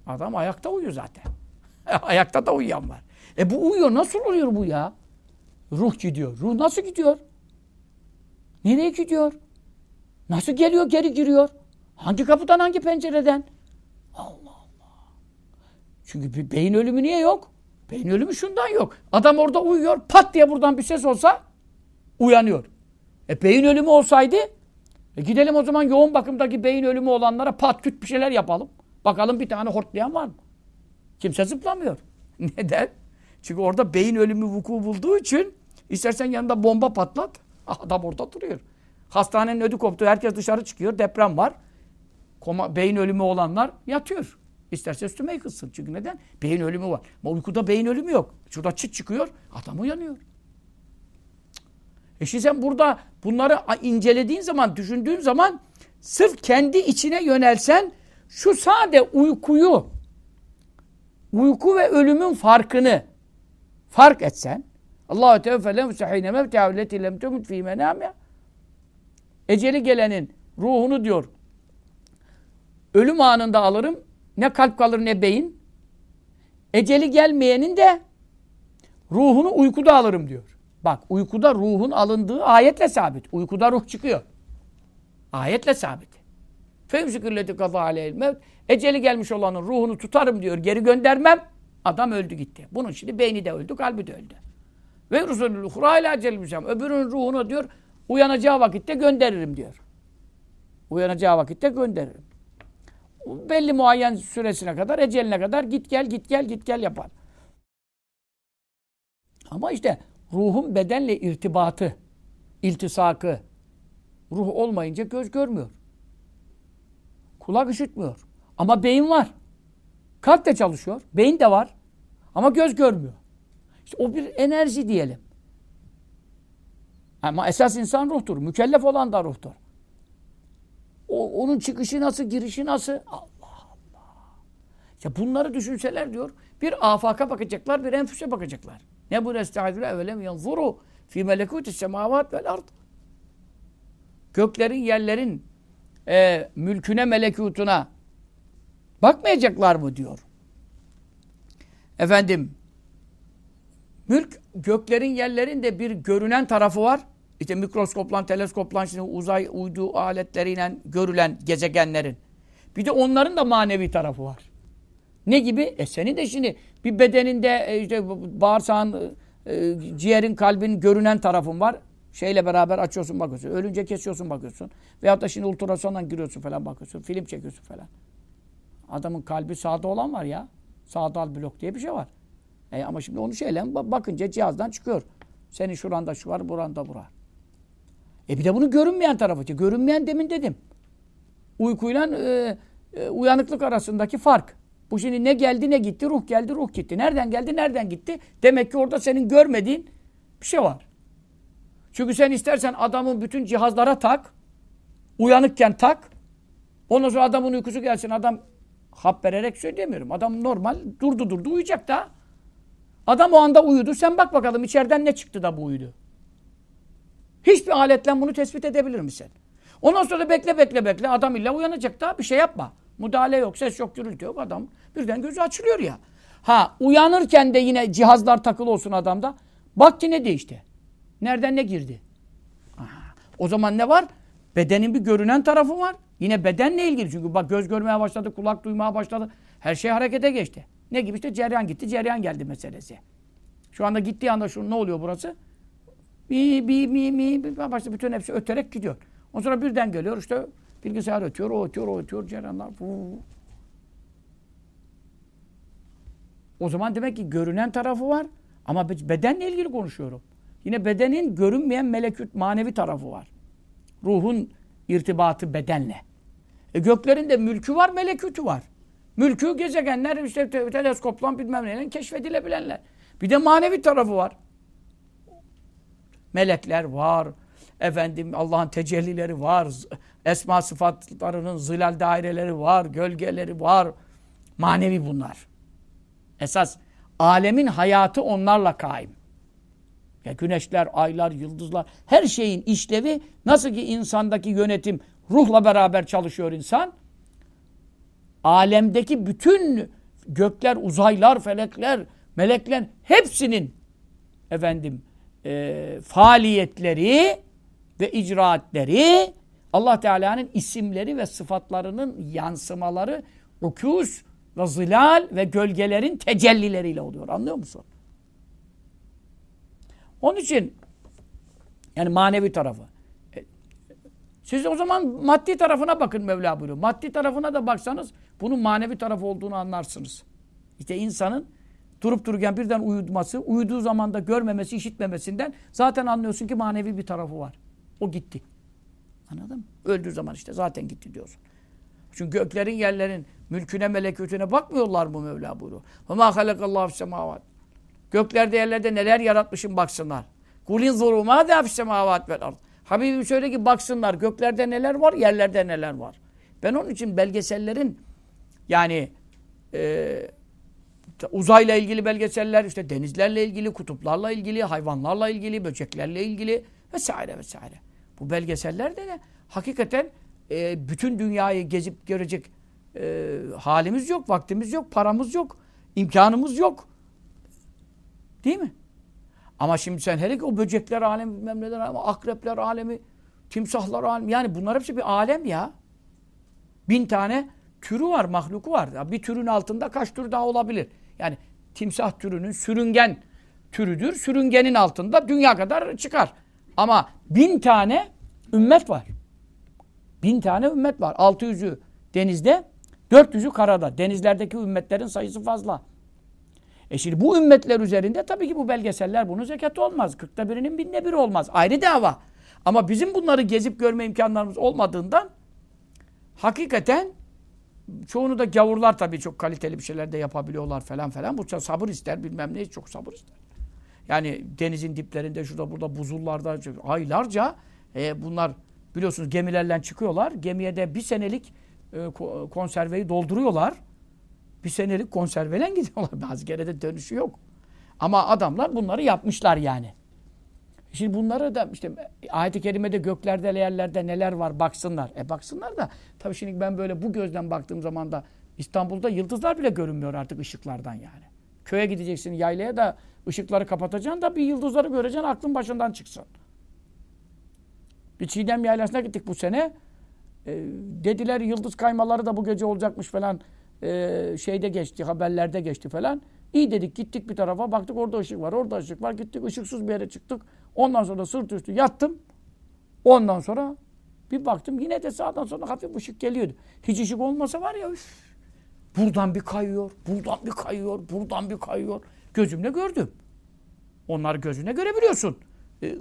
Adam ayakta uyuyor zaten. ayakta da uyuyan var. E bu uyuyor. Nasıl oluyor bu ya? Ruh gidiyor. Ruh nasıl gidiyor? Nereye gidiyor? Nasıl geliyor geri giriyor? Hangi kapıdan hangi pencereden? Allah Allah. Çünkü bir beyin ölümü niye yok? Beyin ölümü şundan yok. Adam orada uyuyor. Pat diye buradan bir ses olsa uyanıyor. E beyin ölümü olsaydı e gidelim o zaman yoğun bakımdaki beyin ölümü olanlara pat küt bir şeyler yapalım. Bakalım bir tane hortlayan var mı? Kimse zıplamıyor. Neden? Çünkü orada beyin ölümü vuku bulduğu için istersen yanında bomba patlat. Adam orada duruyor. Hastanenin ödü koptu. Herkes dışarı çıkıyor. Deprem var. Koma, beyin ölümü olanlar yatıyor. İsterse üstüme yıkılsın. Çünkü neden? Beyin ölümü var. Ama uykuda beyin ölümü yok. Şurada çıt çıkıyor. Adam uyanıyor. E sen burada bunları incelediğin zaman, düşündüğün zaman sırf kendi içine yönelsen şu sade uykuyu uyku ve ölümün farkını fark etsen Allahu tevfele musahine mevte'a leti lem tumut fi menamiha Eceli gelenin ruhunu diyor ölüm anında alırım. Ne kalp kalır ne beyin. Eceli gelmeyenin de ruhunu uykuda alırım diyor. Bak uykuda ruhun alındığı ayetle sabit. Uykuda ruh çıkıyor. Ayetle sabit. Femşikirleti kaza aleyhil mevt. Eceli gelmiş olanın ruhunu tutarım diyor. Geri göndermem. Adam öldü gitti. Bunun şimdi beyni de öldü, kalbi de öldü. Ve Resulü hura ile acelmişem. Öbürünün ruhunu diyor uyanacağı vakitte gönderirim diyor. Uyanacağı vakitte gönderirim. Belli muayyen süresine kadar, eceline kadar git gel, git gel, git gel yapar. Ama işte ruhun bedenle irtibatı, iltisakı, ruh olmayınca göz görmüyor. Kulak işitmiyor. Ama beyin var. Kalp de çalışıyor. Beyin de var. Ama göz görmüyor. O bir enerji diyelim. Ama esas insan ruhtur. Mükellef olan da ruhtur. O, onun çıkışı nasıl, girişi nasıl? Allah Allah. Ya bunları düşünseler diyor, bir afaka bakacaklar, bir enfüse bakacaklar. Ne bu nesta'idüle evvelem yanzuru fi melekutis semavat vel ard. Göklerin, yerlerin e, mülküne, melekutuna bakmayacaklar mı diyor. Efendim, mülk göklerin, yerlerin de bir görünen tarafı var. İşte mikroskoplan, teleskoplan, şimdi uzay uydu aletleriyle görülen gezegenlerin. Bir de onların da manevi tarafı var. Ne gibi? E senin de şimdi bir bedeninde e, işte bağırsağın, e, ciğerin, kalbin görünen tarafın var. Şeyle beraber açıyorsun bakıyorsun. Ölünce kesiyorsun bakıyorsun. Veyahut da şimdi ultrasondan giriyorsun falan bakıyorsun. Film çekiyorsun falan. Adamın kalbi sağda olan var ya. Sağdal blok diye bir şey var. E ama şimdi onu şeyle bakınca cihazdan çıkıyor. Senin şuranda şu var, buranda bura. E bir de bunun görünmeyen tarafı. Görünmeyen demin dedim. Uykuyla e, e, uyanıklık arasındaki fark. Bu şimdi ne geldi ne gitti, ruh geldi, ruh gitti. Nereden geldi, nereden gitti? Demek ki orada senin görmediğin bir şey var. Çünkü sen istersen adamın bütün cihazlara tak, uyanıkken tak. Ondan sonra adamın uykusu gelsin, adam hap vererek söylemiyorum. Adam normal durdu durdu uyuyacak da. Adam o anda uyudu. Sen bak bakalım içeriden ne çıktı da bu uyudu. Hiçbir aletle bunu tespit edebilir misin? Ondan sonra bekle bekle bekle adam illa uyanacak da bir şey yapma. Müdahale yok, ses yok, gürültü yok. Adam birden gözü açılıyor ya. Ha uyanırken de yine cihazlar takılı olsun adamda. Bak ki ne değişti. Nereden ne girdi? Aha. O zaman ne var? Bedenin bir görünen tarafı var. Yine bedenle ilgili. Çünkü bak göz görmeye başladı, kulak duymaya başladı. Her şey harekete geçti. Ne gibi işte ceryan gitti, ceryan geldi meselesi. Şu anda gittiği anda şu ne oluyor burası? Mi mi mi mi başta bütün hepsi öterek gidiyor. Ondan sonra birden geliyor işte bilgisayar ötüyor, o ötüyor, o ötüyor, ceryanlar. Vuu. O zaman demek ki görünen tarafı var ama bedenle ilgili konuşuyorum. Yine bedenin görünmeyen melekut manevi tarafı var. Ruhun irtibatı bedenle. E göklerin de mülkü var, melekutu var. Mülkü gezegenler işte teleskopla bilmem neyle keşfedilebilenler. Bir de manevi tarafı var. Melekler var. Efendim Allah'ın tecellileri var. Esma sıfatlarının zilal daireleri var. Gölgeleri var. Manevi bunlar. Esas alemin hayatı onlarla kaim. Ya güneşler, aylar, yıldızlar her şeyin işlevi nasıl ki insandaki yönetim ruhla beraber çalışıyor insan. Alemdeki bütün gökler, uzaylar, felekler, melekler hepsinin efendim e, faaliyetleri ve icraatleri Allah Teala'nın isimleri ve sıfatlarının yansımaları ukus ve zilal ve gölgelerin tecellileriyle oluyor. Anlıyor musun? Onun için yani manevi tarafı. E, siz o zaman maddi tarafına bakın Mevla buyuruyor. Maddi tarafına da baksanız bunun manevi tarafı olduğunu anlarsınız. İşte insanın durup dururken birden uyutması, uyuduğu zaman da görmemesi, işitmemesinden zaten anlıyorsun ki manevi bir tarafı var. O gitti. Anladın mı? Öldüğü zaman işte zaten gitti diyorsun. Çünkü göklerin, yerlerin mülküne, melekutüne bakmıyorlar mı Mevla buyuruyor. وَمَا خَلَقَ اللّٰهُ سَمَاوَاتِ Göklerde, yerlerde neler yaratmışım baksınlar. Kulin zuru ma da semavat vel ard. Habibim söyle ki baksınlar göklerde neler var, yerlerde neler var. Ben onun için belgesellerin yani e, uzayla ilgili belgeseller, işte denizlerle ilgili, kutuplarla ilgili, hayvanlarla ilgili, böceklerle ilgili vesaire vesaire. Bu belgesellerde de hakikaten e, bütün dünyayı gezip görecek e, halimiz yok, vaktimiz yok, paramız yok, imkanımız yok. Değil mi? Ama şimdi sen hele ki o böcekler alemi, bilmem neler alemi, akrepler alemi, timsahlar alemi. Yani bunlar hepsi bir alem ya. Bin tane türü var, mahluku var. Bir türün altında kaç tür daha olabilir? Yani timsah türünün sürüngen türüdür. Sürüngenin altında dünya kadar çıkar. Ama bin tane ümmet var. Bin tane ümmet var. Altı yüzü denizde, dört yüzü karada. Denizlerdeki ümmetlerin sayısı fazla. E şimdi bu ümmetler üzerinde tabii ki bu belgeseller bunun zekatı olmaz. Kırkta birinin binde biri olmaz. Ayrı dava. Ama bizim bunları gezip görme imkanlarımız olmadığından hakikaten çoğunu da gavurlar tabii çok kaliteli bir şeyler de yapabiliyorlar falan falan. Bu sabır ister bilmem ne çok sabır ister. Yani denizin diplerinde şurada burada buzullarda aylarca e, bunlar biliyorsunuz gemilerle çıkıyorlar. Gemiye de bir senelik e, konserveyi dolduruyorlar. Bir senelik konserveyle gidiyorlar. Bazı de dönüşü yok. Ama adamlar bunları yapmışlar yani. Şimdi bunları da işte ayet-i kerimede göklerde yerlerde neler var baksınlar. E baksınlar da tabii şimdi ben böyle bu gözden baktığım zaman da İstanbul'da yıldızlar bile görünmüyor artık ışıklardan yani. Köye gideceksin yaylaya da ışıkları kapatacaksın da bir yıldızları göreceksin aklın başından çıksın. Bir Çiğdem Yaylası'na gittik bu sene. E, dediler yıldız kaymaları da bu gece olacakmış falan e, şeyde geçti, haberlerde geçti falan. İyi dedik gittik bir tarafa baktık orada ışık var, orada ışık var. Gittik ışıksız bir yere çıktık. Ondan sonra sırt üstü yattım. Ondan sonra bir baktım yine de sağdan sonra hafif ışık geliyordu. Hiç ışık olmasa var ya üf, buradan bir kayıyor, buradan bir kayıyor, buradan bir kayıyor. Gözümle gördüm. Onları gözüne görebiliyorsun. E,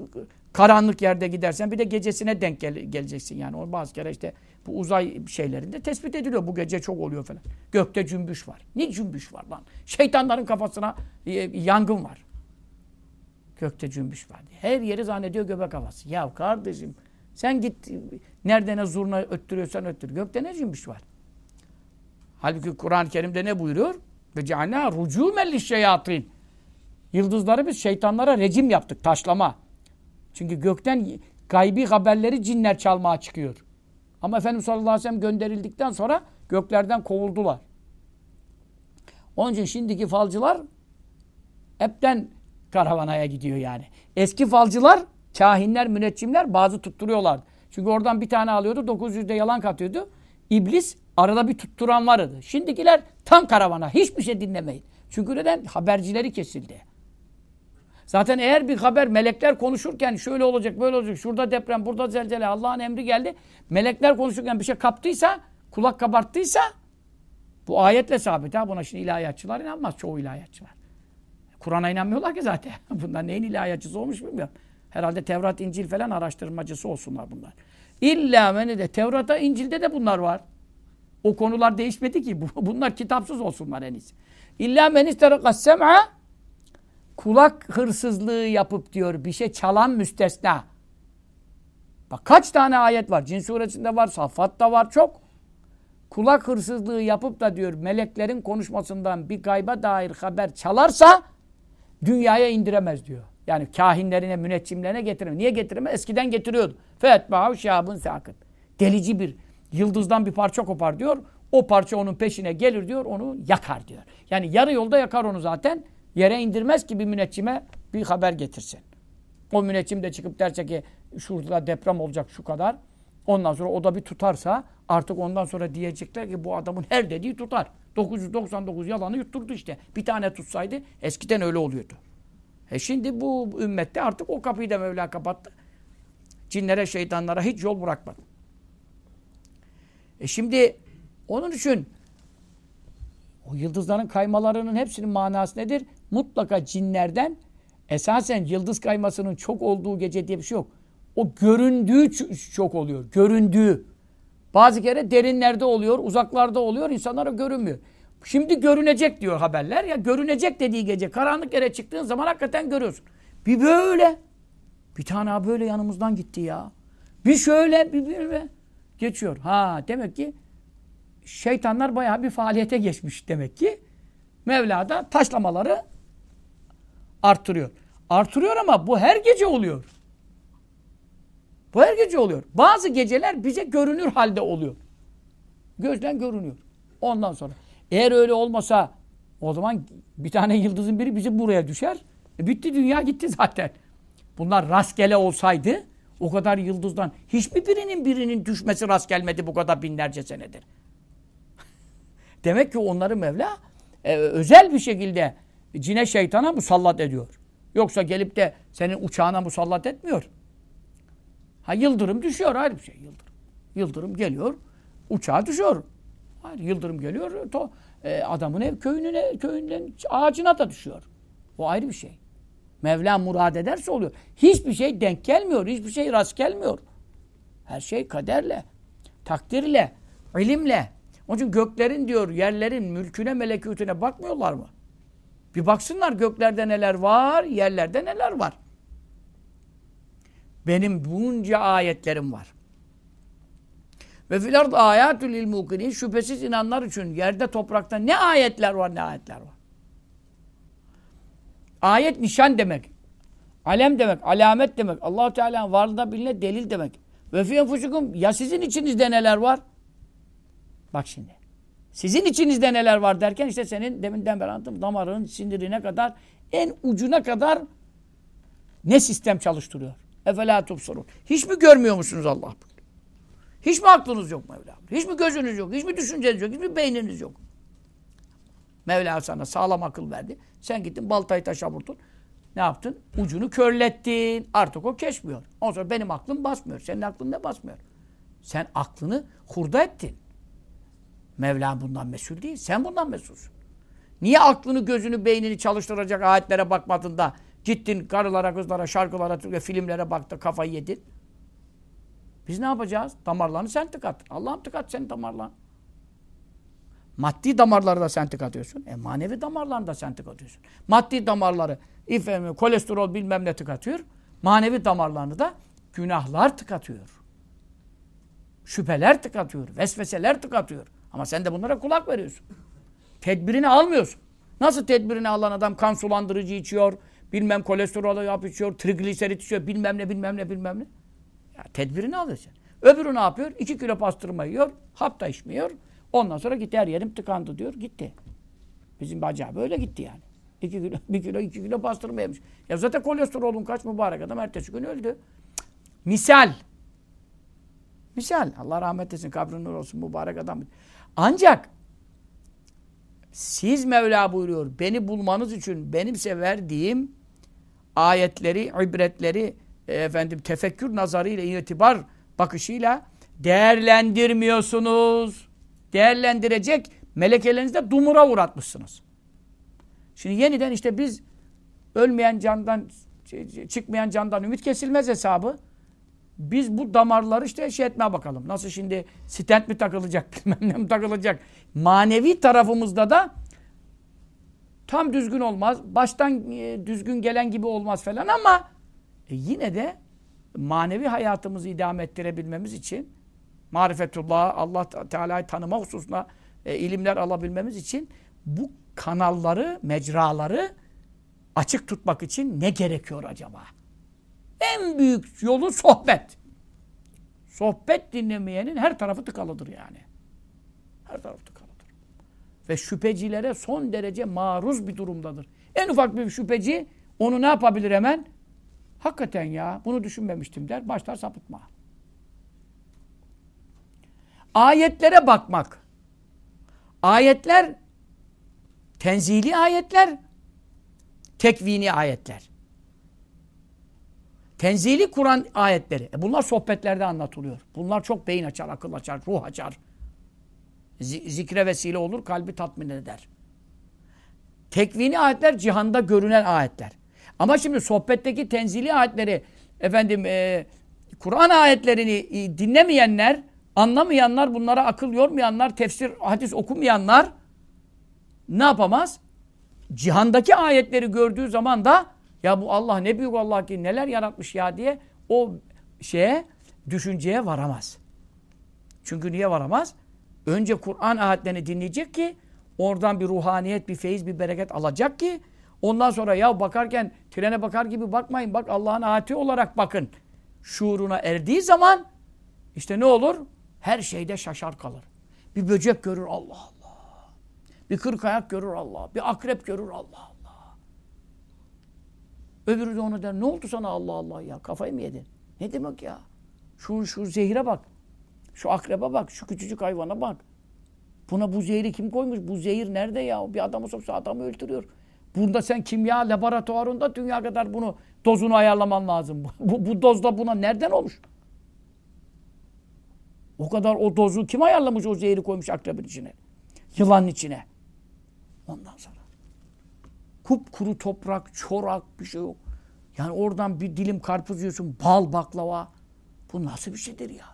karanlık yerde gidersen bir de gecesine denk gel geleceksin yani. Bazı kere işte bu uzay şeylerinde tespit ediliyor. Bu gece çok oluyor falan. Gökte cümbüş var. Ne cümbüş var lan? Şeytanların kafasına e, yangın var. Gökte cümbüş var. Her yeri zannediyor göbek havası. Ya kardeşim sen git nerede ne zurna öttürüyorsan öttür. Gökte ne cümbüş var? Halbuki Kur'an-ı Kerim'de ne buyuruyor? Ve cealna rucumen şeyatin. Yıldızları biz şeytanlara rejim yaptık, taşlama. Çünkü gökten gaybi haberleri cinler çalmaya çıkıyor. Ama Efendimiz sallallahu aleyhi ve sellem gönderildikten sonra göklerden kovuldular. Onun için şimdiki falcılar hepten karavanaya gidiyor yani. Eski falcılar, kahinler, müneccimler bazı tutturuyorlardı. Çünkü oradan bir tane alıyordu, 900'de yalan katıyordu. İblis arada bir tutturan vardı. Şimdikiler tam karavana, hiçbir şey dinlemeyin. Çünkü neden? Habercileri kesildi. Zaten eğer bir haber melekler konuşurken şöyle olacak, böyle olacak, şurada deprem, burada zelzele, Allah'ın emri geldi. Melekler konuşurken bir şey kaptıysa, kulak kabarttıysa bu ayetle sabit ha. Buna şimdi ilahiyatçılar inanmaz. Çoğu ilahiyatçılar. Kur'an'a inanmıyorlar ki zaten. Bunlar neyin ilahiyatçısı olmuş bilmiyorum. Herhalde Tevrat, İncil falan araştırmacısı olsunlar bunlar. İlla meni de Tevrat'ta, İncil'de de bunlar var. O konular değişmedi ki. Bunlar kitapsız olsunlar en iyisi. İlla men isterakas sem'a kulak hırsızlığı yapıp diyor bir şey çalan müstesna. Bak kaç tane ayet var. Cin suresinde var, Saffat'ta var çok. Kulak hırsızlığı yapıp da diyor meleklerin konuşmasından bir gayba dair haber çalarsa dünyaya indiremez diyor. Yani kahinlerine, müneccimlerine getiremez. Niye getiremez? Eskiden getiriyordu. Fetbahu şahabın sakın. Delici bir yıldızdan bir parça kopar diyor. O parça onun peşine gelir diyor. Onu yakar diyor. Yani yarı yolda yakar onu zaten. Yere indirmez ki bir müneccime bir haber getirsin. O müneccim de çıkıp derse ki şurada deprem olacak şu kadar. Ondan sonra o da bir tutarsa artık ondan sonra diyecekler ki bu adamın her dediği tutar. 999 yalanı yutturdu işte. Bir tane tutsaydı eskiden öyle oluyordu. E şimdi bu ümmette artık o kapıyı da Mevla kapattı. Cinlere, şeytanlara hiç yol bırakmadı. E şimdi onun için o yıldızların kaymalarının hepsinin manası nedir? Mutlaka cinlerden esasen yıldız kaymasının çok olduğu gece diye bir şey yok. O göründüğü çok oluyor. Göründüğü. Bazı kere derinlerde oluyor, uzaklarda oluyor, insanlara görünmüyor. Şimdi görünecek diyor haberler. Ya görünecek dediği gece karanlık yere çıktığın zaman hakikaten görüyorsun. Bir böyle. Bir tane böyle yanımızdan gitti ya. Bir şöyle, bir böyle. Geçiyor. Ha demek ki şeytanlar bayağı bir faaliyete geçmiş demek ki. Mevla da taşlamaları arttırıyor. Artırıyor ama bu her gece oluyor. Bu her gece oluyor. Bazı geceler bize görünür halde oluyor. Gözden görünüyor. Ondan sonra. Eğer öyle olmasa o zaman bir tane yıldızın biri bizi buraya düşer. E bitti dünya gitti zaten. Bunlar rastgele olsaydı o kadar yıldızdan hiçbir birinin birinin düşmesi rast gelmedi bu kadar binlerce senedir. Demek ki onları Mevla e, özel bir şekilde cine şeytana musallat ediyor. Yoksa gelip de senin uçağına musallat etmiyor. Ha yıldırım düşüyor ayrı bir şey yıldırım. Yıldırım geliyor, uçağa düşüyor. Hayır, yıldırım geliyor, to, e, adamın ev köyünün köyünden ağacına da düşüyor. O ayrı bir şey. Mevla murad ederse oluyor. Hiçbir şey denk gelmiyor, hiçbir şey rast gelmiyor. Her şey kaderle, takdirle, ilimle. Onun için göklerin diyor, yerlerin mülküne, melekutine bakmıyorlar mı? Bir baksınlar göklerde neler var, yerlerde neler var. Benim bunca ayetlerim var. Ve fil ard ayatül lil mukinin şüphesiz inanlar için yerde toprakta ne ayetler var ne ayetler var. Ayet nişan demek. Alem demek, alamet demek. allah Teala'nın varlığına biline delil demek. Ve fi enfusukum ya sizin içinizde neler var? Bak şimdi. Sizin içinizde neler var derken işte senin deminden beri anlattım damarın sindirine kadar en ucuna kadar ne sistem çalıştırıyor? Efela tubsurun. Hiç mi görmüyor musunuz Allah? Hiç mi aklınız yok Mevla? Hiç mi gözünüz yok? Hiç mi düşünceniz yok? Hiç mi beyniniz yok? Mevla sana sağlam akıl verdi. Sen gittin baltayı taşa vurdun. Ne yaptın? Ucunu körlettin. Artık o keşmiyor. Ondan sonra benim aklım basmıyor. Senin aklın ne basmıyor? Sen aklını hurda ettin. Mevla bundan mesul değil. Sen bundan mesulsün. Niye aklını, gözünü, beynini çalıştıracak ayetlere bakmadın da Gittin karılara, kızlara, şarkılara, filmlere baktın, kafayı yedin. Biz ne yapacağız? Damarlarını sen tıkat. Allah'ım tıkat senin damarlarını. Maddi damarları da sen tıkatıyorsun. E manevi damarlarını da sen tıkatıyorsun. Maddi damarları, efendim, kolesterol bilmem ne tıkatıyor. Manevi damarlarını da günahlar tıkatıyor. Şüpheler tıkatıyor. Vesveseler tıkatıyor. Ama sen de bunlara kulak veriyorsun. Tedbirini almıyorsun. Nasıl tedbirini alan adam kan sulandırıcı içiyor, bilmem kolesterol yap içiyor, trigliserit içiyor, bilmem ne bilmem ne bilmem ne. Ya tedbirini alıyorsun. Öbürü ne yapıyor? İki kilo pastırma yiyor, hap içmiyor. Ondan sonra gitti her yerim tıkandı diyor, gitti. Bizim bacağı böyle gitti yani. İki kilo, bir kilo, iki kilo pastırma yemiş. Ya zaten kolesterolün kaç mübarek adam ertesi gün öldü. Misal. Misal. Allah rahmet etsin, kabrin nur olsun mübarek adam. Ancak siz Mevla buyuruyor, beni bulmanız için benimse verdiğim ayetleri, ibretleri, e, efendim tefekkür nazarıyla, itibar bakışıyla değerlendirmiyorsunuz. Değerlendirecek melekelerinizde dumura uğratmışsınız. Şimdi yeniden işte biz ölmeyen candan, çıkmayan candan ümit kesilmez hesabı. Biz bu damarları işte şey etmeye bakalım. Nasıl şimdi stent mi takılacak, bilmem ne mi takılacak. Manevi tarafımızda da tam düzgün olmaz. Baştan e, düzgün gelen gibi olmaz falan ama e, yine de manevi hayatımızı idame ettirebilmemiz için marifetullah, Allah Teala'yı tanıma hususunda e, ilimler alabilmemiz için bu kanalları, mecraları açık tutmak için ne gerekiyor acaba? En büyük yolu sohbet. Sohbet dinlemeyenin her tarafı tıkalıdır yani. Her tarafı tıkalıdır. Ve şüphecilere son derece maruz bir durumdadır. En ufak bir şüpheci onu ne yapabilir hemen? Hakikaten ya bunu düşünmemiştim der. Başlar sapıtma. Ayetlere bakmak. Ayetler tenzili ayetler, tekvini ayetler. Tenzili Kur'an ayetleri. E bunlar sohbetlerde anlatılıyor. Bunlar çok beyin açar, akıl açar, ruh açar. Zikre vesile olur, kalbi tatmin eder. Tekvini ayetler cihanda görünen ayetler. Ama şimdi sohbetteki tenzili ayetleri efendim e, Kur'an ayetlerini e, dinlemeyenler, anlamayanlar, bunlara akıl yormayanlar, tefsir, hadis okumayanlar ne yapamaz? Cihandaki ayetleri gördüğü zaman da ya bu Allah ne büyük Allah ki neler yaratmış ya diye o şeye düşünceye varamaz. Çünkü niye varamaz? Önce Kur'an ayetlerini dinleyecek ki oradan bir ruhaniyet, bir feyiz, bir bereket alacak ki ondan sonra ya bakarken trene bakar gibi bakmayın. Bak Allah'ın ayeti olarak bakın. Şuuruna erdiği zaman işte ne olur? Her şeyde şaşar kalır. Bir böcek görür Allah Allah. Bir kırk ayak görür Allah. Bir akrep görür Allah. Öbürü de ona der ne oldu sana Allah Allah ya kafayı mı yedin? Ne demek ya? Şu, şu zehire bak. Şu akrebe bak. Şu küçücük hayvana bak. Buna bu zehri kim koymuş? Bu zehir nerede ya? Bir adamı soksa adamı öldürüyor. Bunda sen kimya laboratuvarında dünya kadar bunu dozunu ayarlaman lazım. Bu, bu dozda buna nereden olmuş? O kadar o dozu kim ayarlamış o zehri koymuş akrebin içine? Yılanın içine. Ondan sonra kupkuru toprak, çorak bir şey yok. Yani oradan bir dilim karpuz yiyorsun, bal baklava. Bu nasıl bir şeydir ya?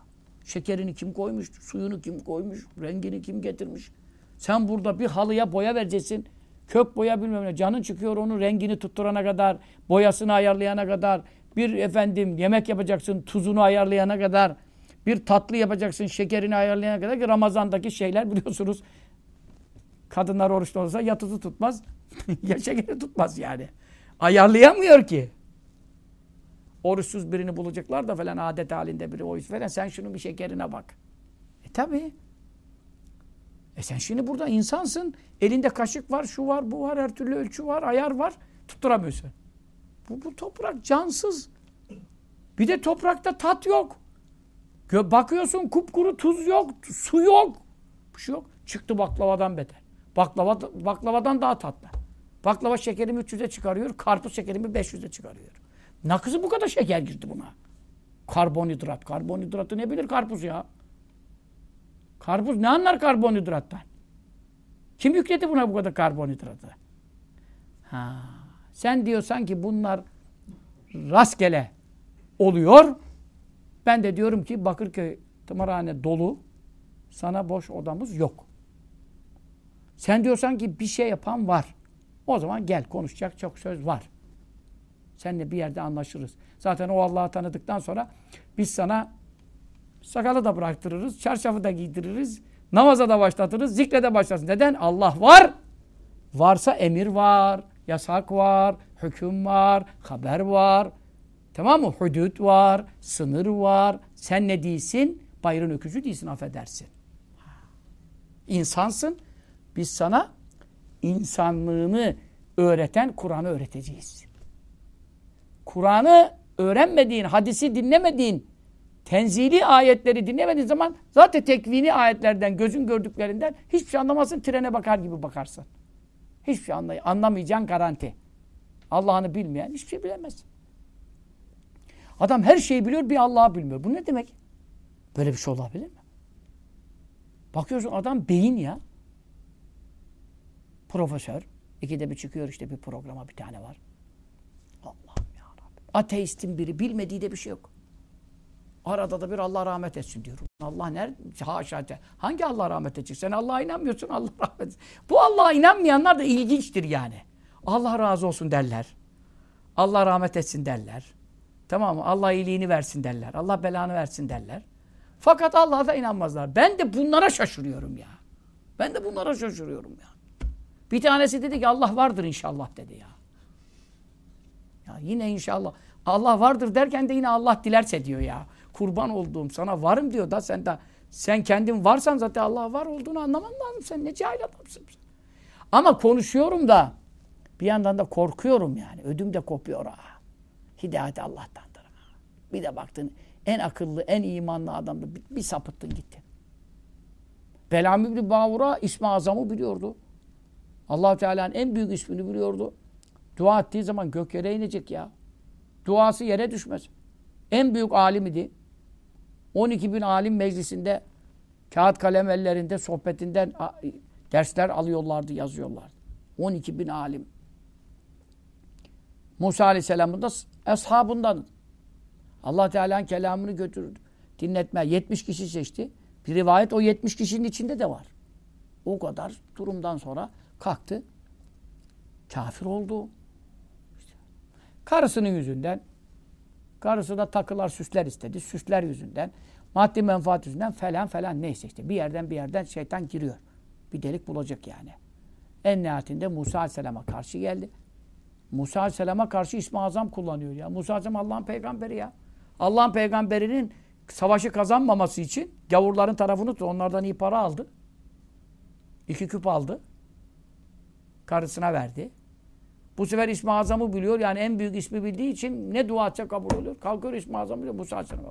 Şekerini kim koymuş, suyunu kim koymuş, rengini kim getirmiş? Sen burada bir halıya boya vereceksin. Kök boya bilmem ne. Canın çıkıyor onun rengini tutturana kadar, boyasını ayarlayana kadar, bir efendim yemek yapacaksın, tuzunu ayarlayana kadar, bir tatlı yapacaksın, şekerini ayarlayana kadar ki Ramazan'daki şeyler biliyorsunuz. Kadınlar oruçlu olsa yatısı tutmaz. ya şekeri tutmaz yani. Ayarlayamıyor ki. Oruçsuz birini bulacaklar da falan adet halinde biri oruç falan. Sen şunun bir şekerine bak. E tabi. E sen şimdi burada insansın. Elinde kaşık var, şu var, bu var, her türlü ölçü var, ayar var. Tutturamıyorsun. Bu, bu toprak cansız. Bir de toprakta tat yok. Bakıyorsun kupkuru tuz yok, su yok. Bir şey yok. Çıktı baklavadan beter. Baklava, baklavadan daha tatlı. Baklava şekerimi 300'e çıkarıyor, karpuz şekerimi 500'e çıkarıyor. Nakısı bu kadar şeker girdi buna. Karbonhidrat. Karbonhidratı ne bilir karpuz ya? Karpuz ne anlar karbonhidrattan? Kim yükledi buna bu kadar karbonhidratı? Ha, Sen diyorsan ki bunlar rastgele oluyor. Ben de diyorum ki Bakırköy tımarhane dolu. Sana boş odamız yok. Sen diyorsan ki bir şey yapan var. O zaman gel konuşacak çok söz var. Seninle bir yerde anlaşırız. Zaten o Allah'ı tanıdıktan sonra biz sana sakalı da bıraktırırız, çarşafı da giydiririz, namaza da başlatırız, zikre de başlasın. Neden? Allah var. Varsa emir var, yasak var, hüküm var, haber var. Tamam mı? Hudut var, sınır var. Sen ne değilsin? Bayrın öküzü değilsin, affedersin. İnsansın. Biz sana insanlığını öğreten Kur'an'ı öğreteceğiz. Kur'an'ı öğrenmediğin, hadisi dinlemediğin, tenzili ayetleri dinlemediğin zaman zaten tekvini ayetlerden, gözün gördüklerinden hiçbir şey anlamazsın, trene bakar gibi bakarsın. Hiçbir şey anlay anlamayacağın garanti. Allah'ını bilmeyen hiçbir şey bilemez. Adam her şeyi biliyor, bir Allah'ı bilmiyor. Bu ne demek? Böyle bir şey olabilir mi? Bakıyorsun adam beyin ya. Profesör. İkide bir çıkıyor işte bir programa bir tane var. Allah'ım ya Rabbi. Ateistin biri bilmediği de bir şey yok. Arada da bir Allah rahmet etsin diyorum. Allah nerede? Haşa. Hangi Allah rahmet edecek? Sen Allah'a inanmıyorsun Allah rahmet etsin. Bu Allah'a inanmayanlar da ilginçtir yani. Allah razı olsun derler. Allah rahmet etsin derler. Tamam mı? Allah iyiliğini versin derler. Allah belanı versin derler. Fakat Allah'a da inanmazlar. Ben de bunlara şaşırıyorum ya. Ben de bunlara şaşırıyorum ya. Bir tanesi dedi ki Allah vardır inşallah dedi ya. Ya yine inşallah. Allah vardır derken de yine Allah dilerse diyor ya. Kurban olduğum sana varım diyor da sen de sen kendin varsan zaten Allah var olduğunu anlaman lazım. Sen ne cahil adamsın. Ama konuşuyorum da bir yandan da korkuyorum yani. Ödüm de kopuyor ha. Hidayet Allah'tandır. Ha. Bir de baktın en akıllı, en imanlı adamdı. Bir, bir sapıttın gittin. Belam İbni Bavur'a ismi azamı biliyordu allah Teala'nın en büyük ismini biliyordu. Dua ettiği zaman gök yere inecek ya. Duası yere düşmez. En büyük alim idi. 12 bin alim meclisinde kağıt kalem ellerinde sohbetinden dersler alıyorlardı, yazıyorlardı. 12 bin alim. Musa Aleyhisselam'ın da ashabından. Allah Teala'nın kelamını götürdü. Dinletme. 70 kişi seçti. Bir rivayet o 70 kişinin içinde de var. O kadar durumdan sonra Kalktı. Kafir oldu. Karısının yüzünden. Karısı da takılar, süsler istedi. Süsler yüzünden. Maddi menfaat yüzünden falan falan neyse işte. Bir yerden bir yerden şeytan giriyor. Bir delik bulacak yani. En nihayetinde Musa Aleyhisselam'a karşı geldi. Musa Aleyhisselam'a karşı İsmi Azam kullanıyor ya. Musa Aleyhisselam Allah'ın peygamberi ya. Allah'ın peygamberinin savaşı kazanmaması için gavurların tarafını tut. Onlardan iyi para aldı. İki küp aldı karısına verdi. Bu sefer İsmi Azam'ı biliyor. Yani en büyük ismi bildiği için ne dua etse kabul oluyor. Kalkıyor İsmi Azam'ı biliyor. Musa Aleyhisselam'a.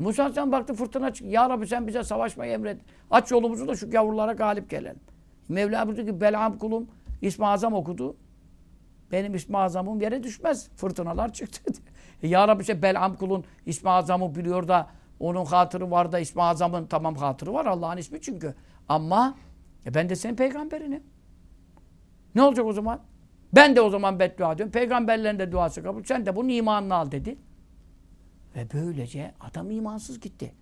E Musa Aleyhisselam baktı fırtına çıktı. Ya Rabbi sen bize savaşmayı emret. Aç yolumuzu da şu gavurlara galip gelelim. Mevla buyurdu ki Belham kulum İsmi Azam okudu. Benim İsmi Azam'ım yere düşmez. Fırtınalar çıktı. e ya Rabbi sen Belham kulun İsmi Azam'ı biliyor da onun hatırı var da İsmi Azam'ın tamam hatırı var. Allah'ın ismi çünkü. Ama e ben de senin peygamberinim. Ne olacak o zaman? Ben de o zaman beddua ediyorum. Peygamberlerin de duası kabul. Sen de bunun imanını al dedi. Ve böylece adam imansız gitti.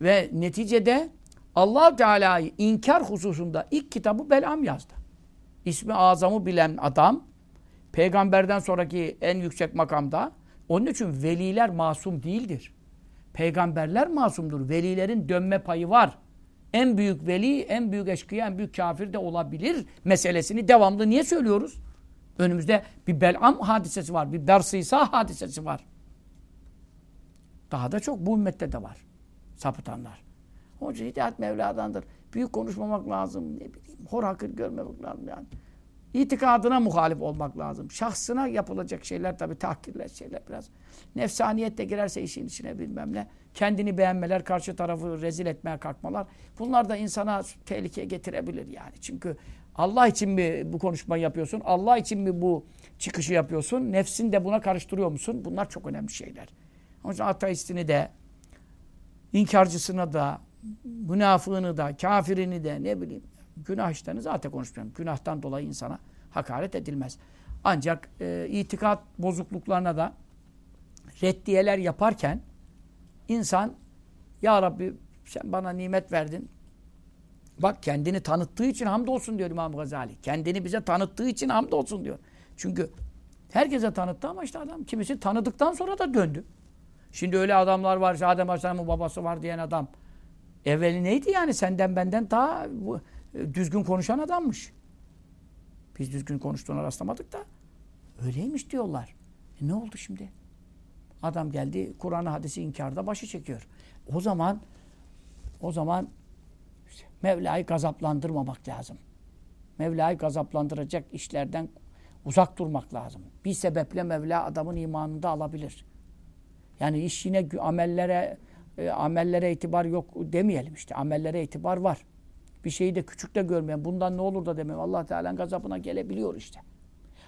Ve neticede allah Teala'yı inkar hususunda ilk kitabı Belam yazdı. İsmi azamı bilen adam peygamberden sonraki en yüksek makamda onun için veliler masum değildir. Peygamberler masumdur. Velilerin dönme payı var en büyük veli, en büyük eşkıya, en büyük kafir de olabilir meselesini devamlı niye söylüyoruz? Önümüzde bir Bel'am hadisesi var, bir Bersisa hadisesi var. Daha da çok bu ümmette de var sapıtanlar. Onun için hidayet Mevla'dandır. Büyük konuşmamak lazım. Ne bileyim, hor hakir görmemek lazım yani. İtikadına muhalif olmak lazım. Şahsına yapılacak şeyler tabii tahkirler şeyler biraz. Nefsaniyet de girerse işin içine bilmem ne. Kendini beğenmeler, karşı tarafı rezil etmeye kalkmalar. Bunlar da insana tehlikeye getirebilir yani. Çünkü Allah için mi bu konuşmayı yapıyorsun? Allah için mi bu çıkışı yapıyorsun? Nefsin de buna karıştırıyor musun? Bunlar çok önemli şeyler. Onun için ateistini de, inkarcısını da, münafığını da, kafirini de ne bileyim Günah işlerini zaten konuşmuyorum. Günahtan dolayı insana hakaret edilmez. Ancak e, itikat bozukluklarına da reddiyeler yaparken insan Ya Rabbi sen bana nimet verdin. Bak kendini tanıttığı için hamdolsun diyor İmam Gazali. Kendini bize tanıttığı için hamdolsun diyor. Çünkü herkese tanıttı ama işte adam kimisi tanıdıktan sonra da döndü. Şimdi öyle adamlar var. İşte Adem Aleyhisselam'ın babası var diyen adam. Evveli neydi yani? Senden benden daha düzgün konuşan adammış. Biz düzgün konuştuğuna rastlamadık da. Öyleymiş diyorlar. E ne oldu şimdi? Adam geldi Kur'an'ı hadisi inkarda başı çekiyor. O zaman o zaman Mevla'yı gazaplandırmamak lazım. Mevla'yı gazaplandıracak işlerden uzak durmak lazım. Bir sebeple Mevla adamın imanını da alabilir. Yani iş yine amellere e, amellere itibar yok demeyelim işte. Amellere itibar var. Bir şeyi de küçük de görmeyen, bundan ne olur da demem. Allah Teala'nın gazabına gelebiliyor işte.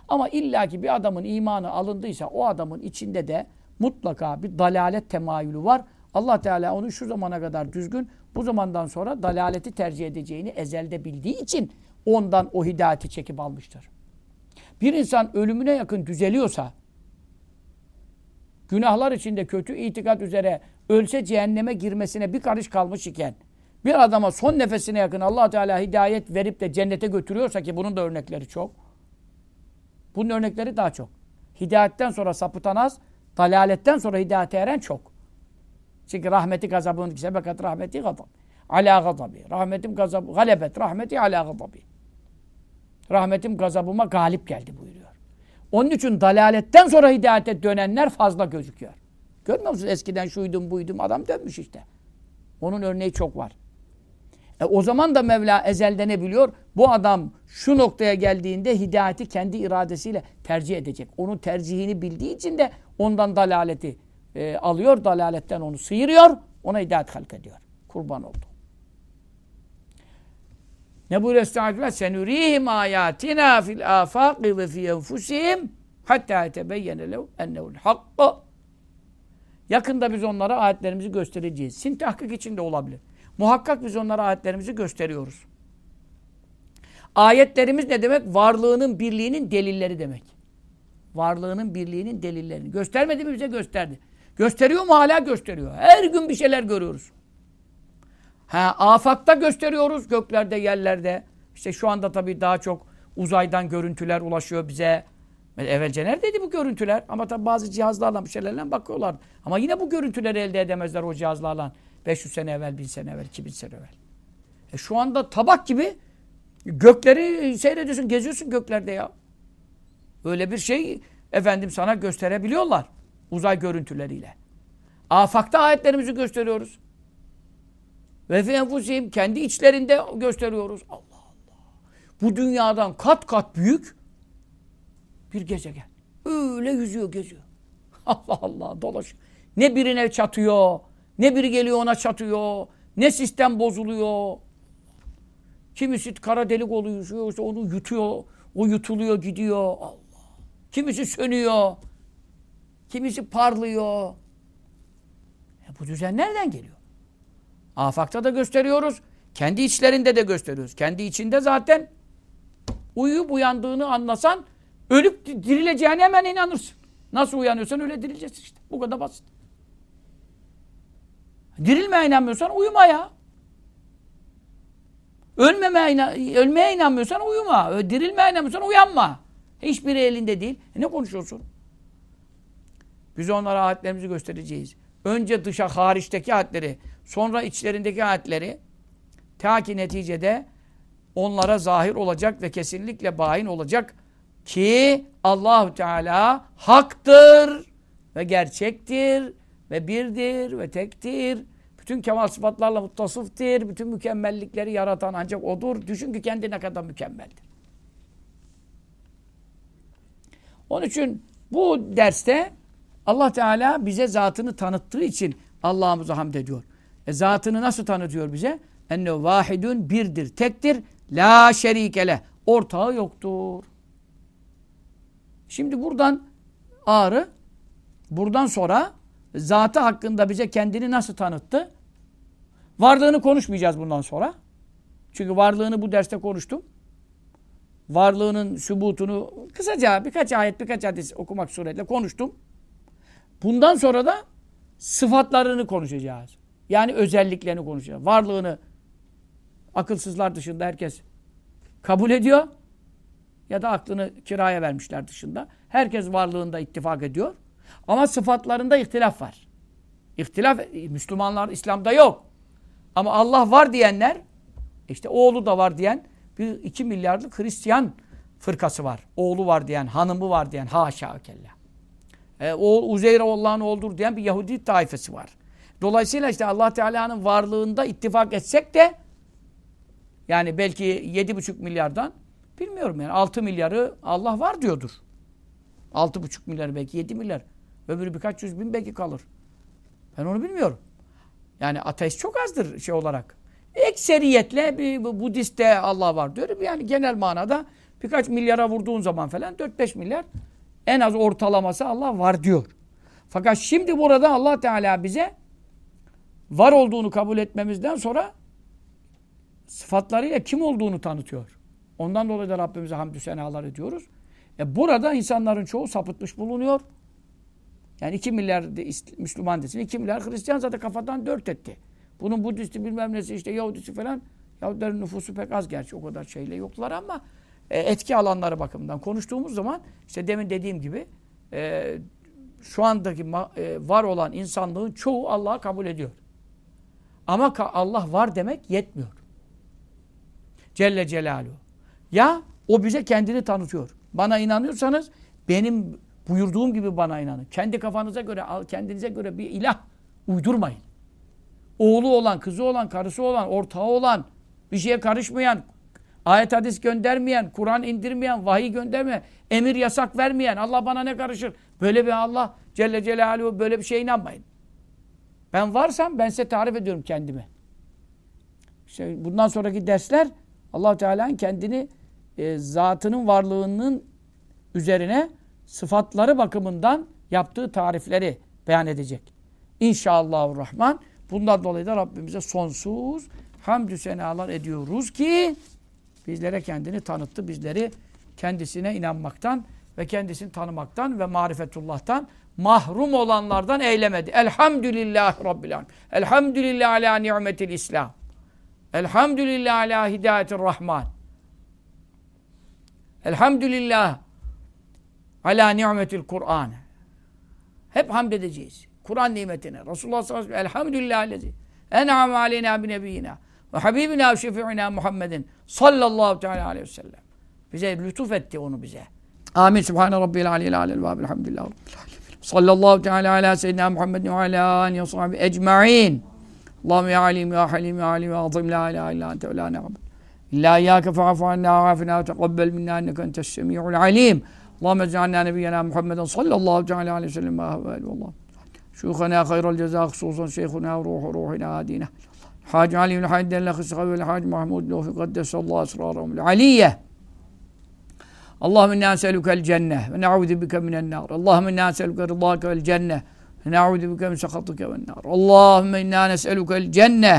Ama illaki bir adamın imanı alındıysa o adamın içinde de mutlaka bir dalalet temayülü var. Allah Teala onu şu zamana kadar düzgün, bu zamandan sonra dalaleti tercih edeceğini ezelde bildiği için ondan o hidayeti çekip almıştır. Bir insan ölümüne yakın düzeliyorsa, günahlar içinde kötü itikat üzere ölse cehenneme girmesine bir karış kalmış iken, bir adama son nefesine yakın allah Teala hidayet verip de cennete götürüyorsa ki bunun da örnekleri çok. Bunun örnekleri daha çok. Hidayetten sonra sapıtan az, dalaletten sonra hidayete eren çok. Çünkü rahmeti gazabın sebekat rahmeti gazab. Ala gazabi. Rahmetim gazab galebet rahmeti ala gazabi. Rahmetim gazabıma galip geldi buyuruyor. Onun için dalaletten sonra hidayete dönenler fazla gözüküyor. Görmüyor musunuz? Eskiden şuydum buydum adam dönmüş işte. Onun örneği çok var. E o zaman da Mevla ezelde ne biliyor? Bu adam şu noktaya geldiğinde hidayeti kendi iradesiyle tercih edecek. Onun tercihini bildiği için de ondan dalaleti e, alıyor. Dalaletten onu sıyırıyor. Ona hidayet halk ediyor. Kurban oldu. Ne buyuruyor Estağfirullah? Senurihim ayatina fil afaqi ve fi enfusihim hatta tebeyyene lev ennehu'l hakkı. Yakında biz onlara ayetlerimizi göstereceğiz. Sin tahkik içinde olabilir. Muhakkak biz onlara ayetlerimizi gösteriyoruz. Ayetlerimiz ne demek? Varlığının birliğinin delilleri demek. Varlığının birliğinin delillerini. Göstermedi mi bize gösterdi. Gösteriyor mu? Hala gösteriyor. Her gün bir şeyler görüyoruz. Ha, afakta gösteriyoruz. Göklerde, yerlerde. İşte şu anda tabii daha çok uzaydan görüntüler ulaşıyor bize. Evvelce neredeydi bu görüntüler? Ama tabii bazı cihazlarla bir şeylerle bakıyorlar. Ama yine bu görüntüleri elde edemezler o cihazlarla. 500 sene evvel, 1000 sene evvel, 2000 sene evvel. E şu anda tabak gibi gökleri seyrediyorsun, geziyorsun göklerde ya. Öyle bir şey efendim sana gösterebiliyorlar. Uzay görüntüleriyle. Afakta ayetlerimizi gösteriyoruz. Ve fe enfusihim kendi içlerinde gösteriyoruz. Allah Allah. Bu dünyadan kat kat büyük bir gezegen. Öyle yüzüyor, geziyor. Allah Allah dolaşıyor. Ne birine çatıyor, ne biri geliyor ona çatıyor, ne sistem bozuluyor. Kimisi kara delik oluyor, işte onu yutuyor, o yutuluyor, gidiyor. Allah. Kimisi sönüyor, kimisi parlıyor. E bu düzen nereden geliyor? Afakta da gösteriyoruz, kendi içlerinde de gösteriyoruz. Kendi içinde zaten uyuyup uyandığını anlasan Ölüp dirileceğine hemen inanırsın. Nasıl uyanıyorsan öyle dirileceksin işte. Bu kadar basit. Dirilmeye inanmıyorsan uyuma ya. Ölmemeye, inan ölmeye inanmıyorsan uyuma. Dirilmeye inanmıyorsan uyanma. Hiçbiri elinde değil. E ne konuşuyorsun? Biz onlara ayetlerimizi göstereceğiz. Önce dışa hariçteki ayetleri, sonra içlerindeki ayetleri ta ki neticede onlara zahir olacak ve kesinlikle bayin olacak ki Allahu Teala haktır ve gerçektir ve birdir ve tektir. Bütün kemal sıfatlarla muttasıftır. Bütün mükemmellikleri yaratan ancak O'dur. Düşün ki kendi ne kadar mükemmeldir. Onun için bu derste Allah Teala bize zatını tanıttığı için Allah'ımıza hamd ediyor. E zatını nasıl tanıtıyor bize? Enne vahidun birdir, tektir. La şerikele. Ortağı yoktur. Şimdi buradan ağrı, buradan sonra zatı hakkında bize kendini nasıl tanıttı? Varlığını konuşmayacağız bundan sonra. Çünkü varlığını bu derste konuştum. varlığının sübutunu kısaca birkaç ayet birkaç hadis okumak suretle konuştum. Bundan sonra da sıfatlarını konuşacağız. Yani özelliklerini konuşacağız. Varlığını akılsızlar dışında herkes kabul ediyor. Ya da aklını kiraya vermişler dışında. Herkes varlığında ittifak ediyor. Ama sıfatlarında ihtilaf var. İhtilaf Müslümanlar İslam'da yok. Ama Allah var diyenler işte oğlu da var diyen bir iki milyarlık Hristiyan fırkası var. Oğlu var diyen, hanımı var diyen haşa kella. E, o Uzeyr Allah'ın oğludur diyen bir Yahudi taifesi var. Dolayısıyla işte Allah Teala'nın varlığında ittifak etsek de yani belki yedi buçuk milyardan bilmiyorum yani altı milyarı Allah var diyordur. Altı buçuk milyar belki yedi milyar. Öbürü birkaç yüz bin belki kalır. Ben onu bilmiyorum. Yani ateist çok azdır şey olarak. Ekseriyetle bir Budist'te Allah var diyorum. Yani genel manada birkaç milyara vurduğun zaman falan 4-5 milyar en az ortalaması Allah var diyor. Fakat şimdi burada Allah Teala bize var olduğunu kabul etmemizden sonra sıfatlarıyla kim olduğunu tanıtıyor. Ondan dolayı da Rabbimize hamdü senalar ediyoruz. E burada insanların çoğu sapıtmış bulunuyor. Yani 2 milyar de, Müslüman desin. 2 milyar Hristiyan zaten kafadan dört etti. Bunun Budisti bilmem nesi işte Yahudisi falan. Yahudilerin nüfusu pek az gerçi o kadar şeyle yoklar ama e, etki alanları bakımından konuştuğumuz zaman işte demin dediğim gibi e, şu andaki e, var olan insanlığın çoğu Allah'ı kabul ediyor. Ama Allah var demek yetmiyor. Celle Celaluhu. Ya o bize kendini tanıtıyor. Bana inanıyorsanız benim buyurduğum gibi bana inanın. Kendi kafanıza göre, kendinize göre bir ilah uydurmayın. Oğlu olan, kızı olan, karısı olan, ortağı olan, bir şeye karışmayan, ayet hadis göndermeyen, Kur'an indirmeyen, vahiy göndermeyen, emir yasak vermeyen, Allah bana ne karışır? Böyle bir Allah Celle Celaluhu böyle bir şeye inanmayın. Ben varsam ben size tarif ediyorum kendimi. İşte bundan sonraki dersler allah Teala'nın kendini e, zatının varlığının üzerine sıfatları bakımından yaptığı tarifleri beyan edecek. İnşallahurrahman. Bundan dolayı da Rabbimize sonsuz hamdü senalar ediyoruz ki bizlere kendini tanıttı. Bizleri kendisine inanmaktan ve kendisini tanımaktan ve marifetullah'tan mahrum olanlardan eylemedi. Elhamdülillah Rabbil Alem. Elhamdülillah ala ni'metil İslam. Elhamdülillah ala hidayetir Rahman. Elhamdülillah ala ni'metil Kur'an. Hep hamd edeceğiz. Kur'an nimetine. Resulullah sallallahu aleyhi ve sellem elhamdülillah lezi en'am aleyna bi nebiyyina ve habibina ve şefi'ina Muhammedin sallallahu teala aleyhi ve sellem. Bize lütuf etti onu bize. Amin. Subhane rabbil aleyhi aleyhi ve elhamdülillah. Sallallahu teala ala seyyidina Muhammedin ve ala alihi ve sahbihi ecma'in. Allahümme ya alim ya halim ya alim ya azim la ilahe illa ente ve la ne'abud. إلا إياك فاعف عنا وعافنا وتقبل منا إنك أنت السميع العليم. اللهم اجعلنا نبينا محمدا صلى الله تعالى عليه وسلم. وآله والله. شيوخنا خير الجزاء خصوصا شيخنا وروح روحنا هادينا. حاج علي بن حيد الله خسخوي الحاج محمود لوفي قدس الله أسرارهم العلية. اللهم إنا نسألك الجنة ونعوذ بك من النار. اللهم إنا نسألك رضاك والجنة ونعوذ بك من سخطك والنار. اللهم إنا نسألك الجنة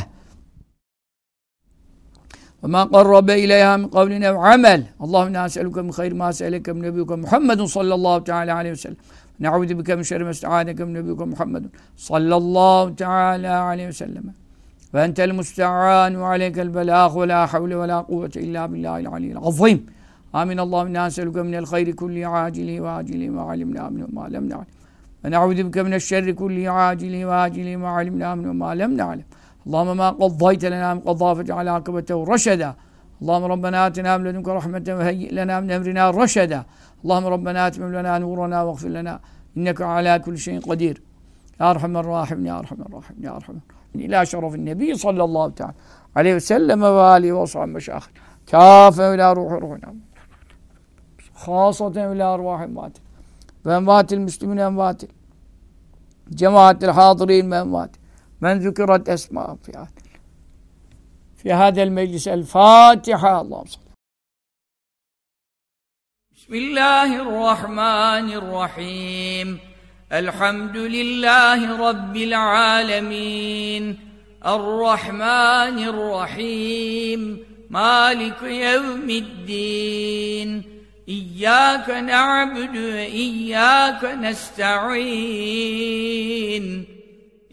وما قرب إليها من قول أو عمل. اللهم إنا نسألك من خير ما سألك من نبيك محمد صلى الله تعالى عليه وسلم. نعوذ بك من شر ما استعاذك من نبيك محمد صلى الله تعالى عليه وسلم. وأنت المستعان وعليك البلاغ ولا حول ولا قوة إلا بالله العلي العظيم. آمين اللهم إنا نسألك من الخير كل عاجله وآجله ما علمنا منه ما لم نعلم. ونعوذ بك من الشر كل عاجله وآجله ما علمنا منه ما لم نعلم. اللهم ما قضيت لنا من قضاء فاجعل عاقبته رشدا. اللهم ربنا آتنا من لدنك رحمة وهيئ لنا من أمرنا رشدا. اللهم ربنا أتمم لنا نورنا واغفر لنا. إنك على كل شيء قدير. يا أرحم الراحمين يا أرحم الراحمين يا أرحم الراحمين. إلى شرف النبي صلى الله تعالى عليه وسلم وآله وصحبه مشايخ كافة إلى روح روحنا. خاصة إلى أرواح أموات وأموات المسلمين أموات جماعة الحاضرين أموات من ذكرت أسماء في هذا في هذا المجلس الفاتحة اللهم صل بسم الله الرحمن الرحيم. الحمد لله رب العالمين. الرحمن الرحيم. مالك يوم الدين. إياك نعبد وإياك نستعين.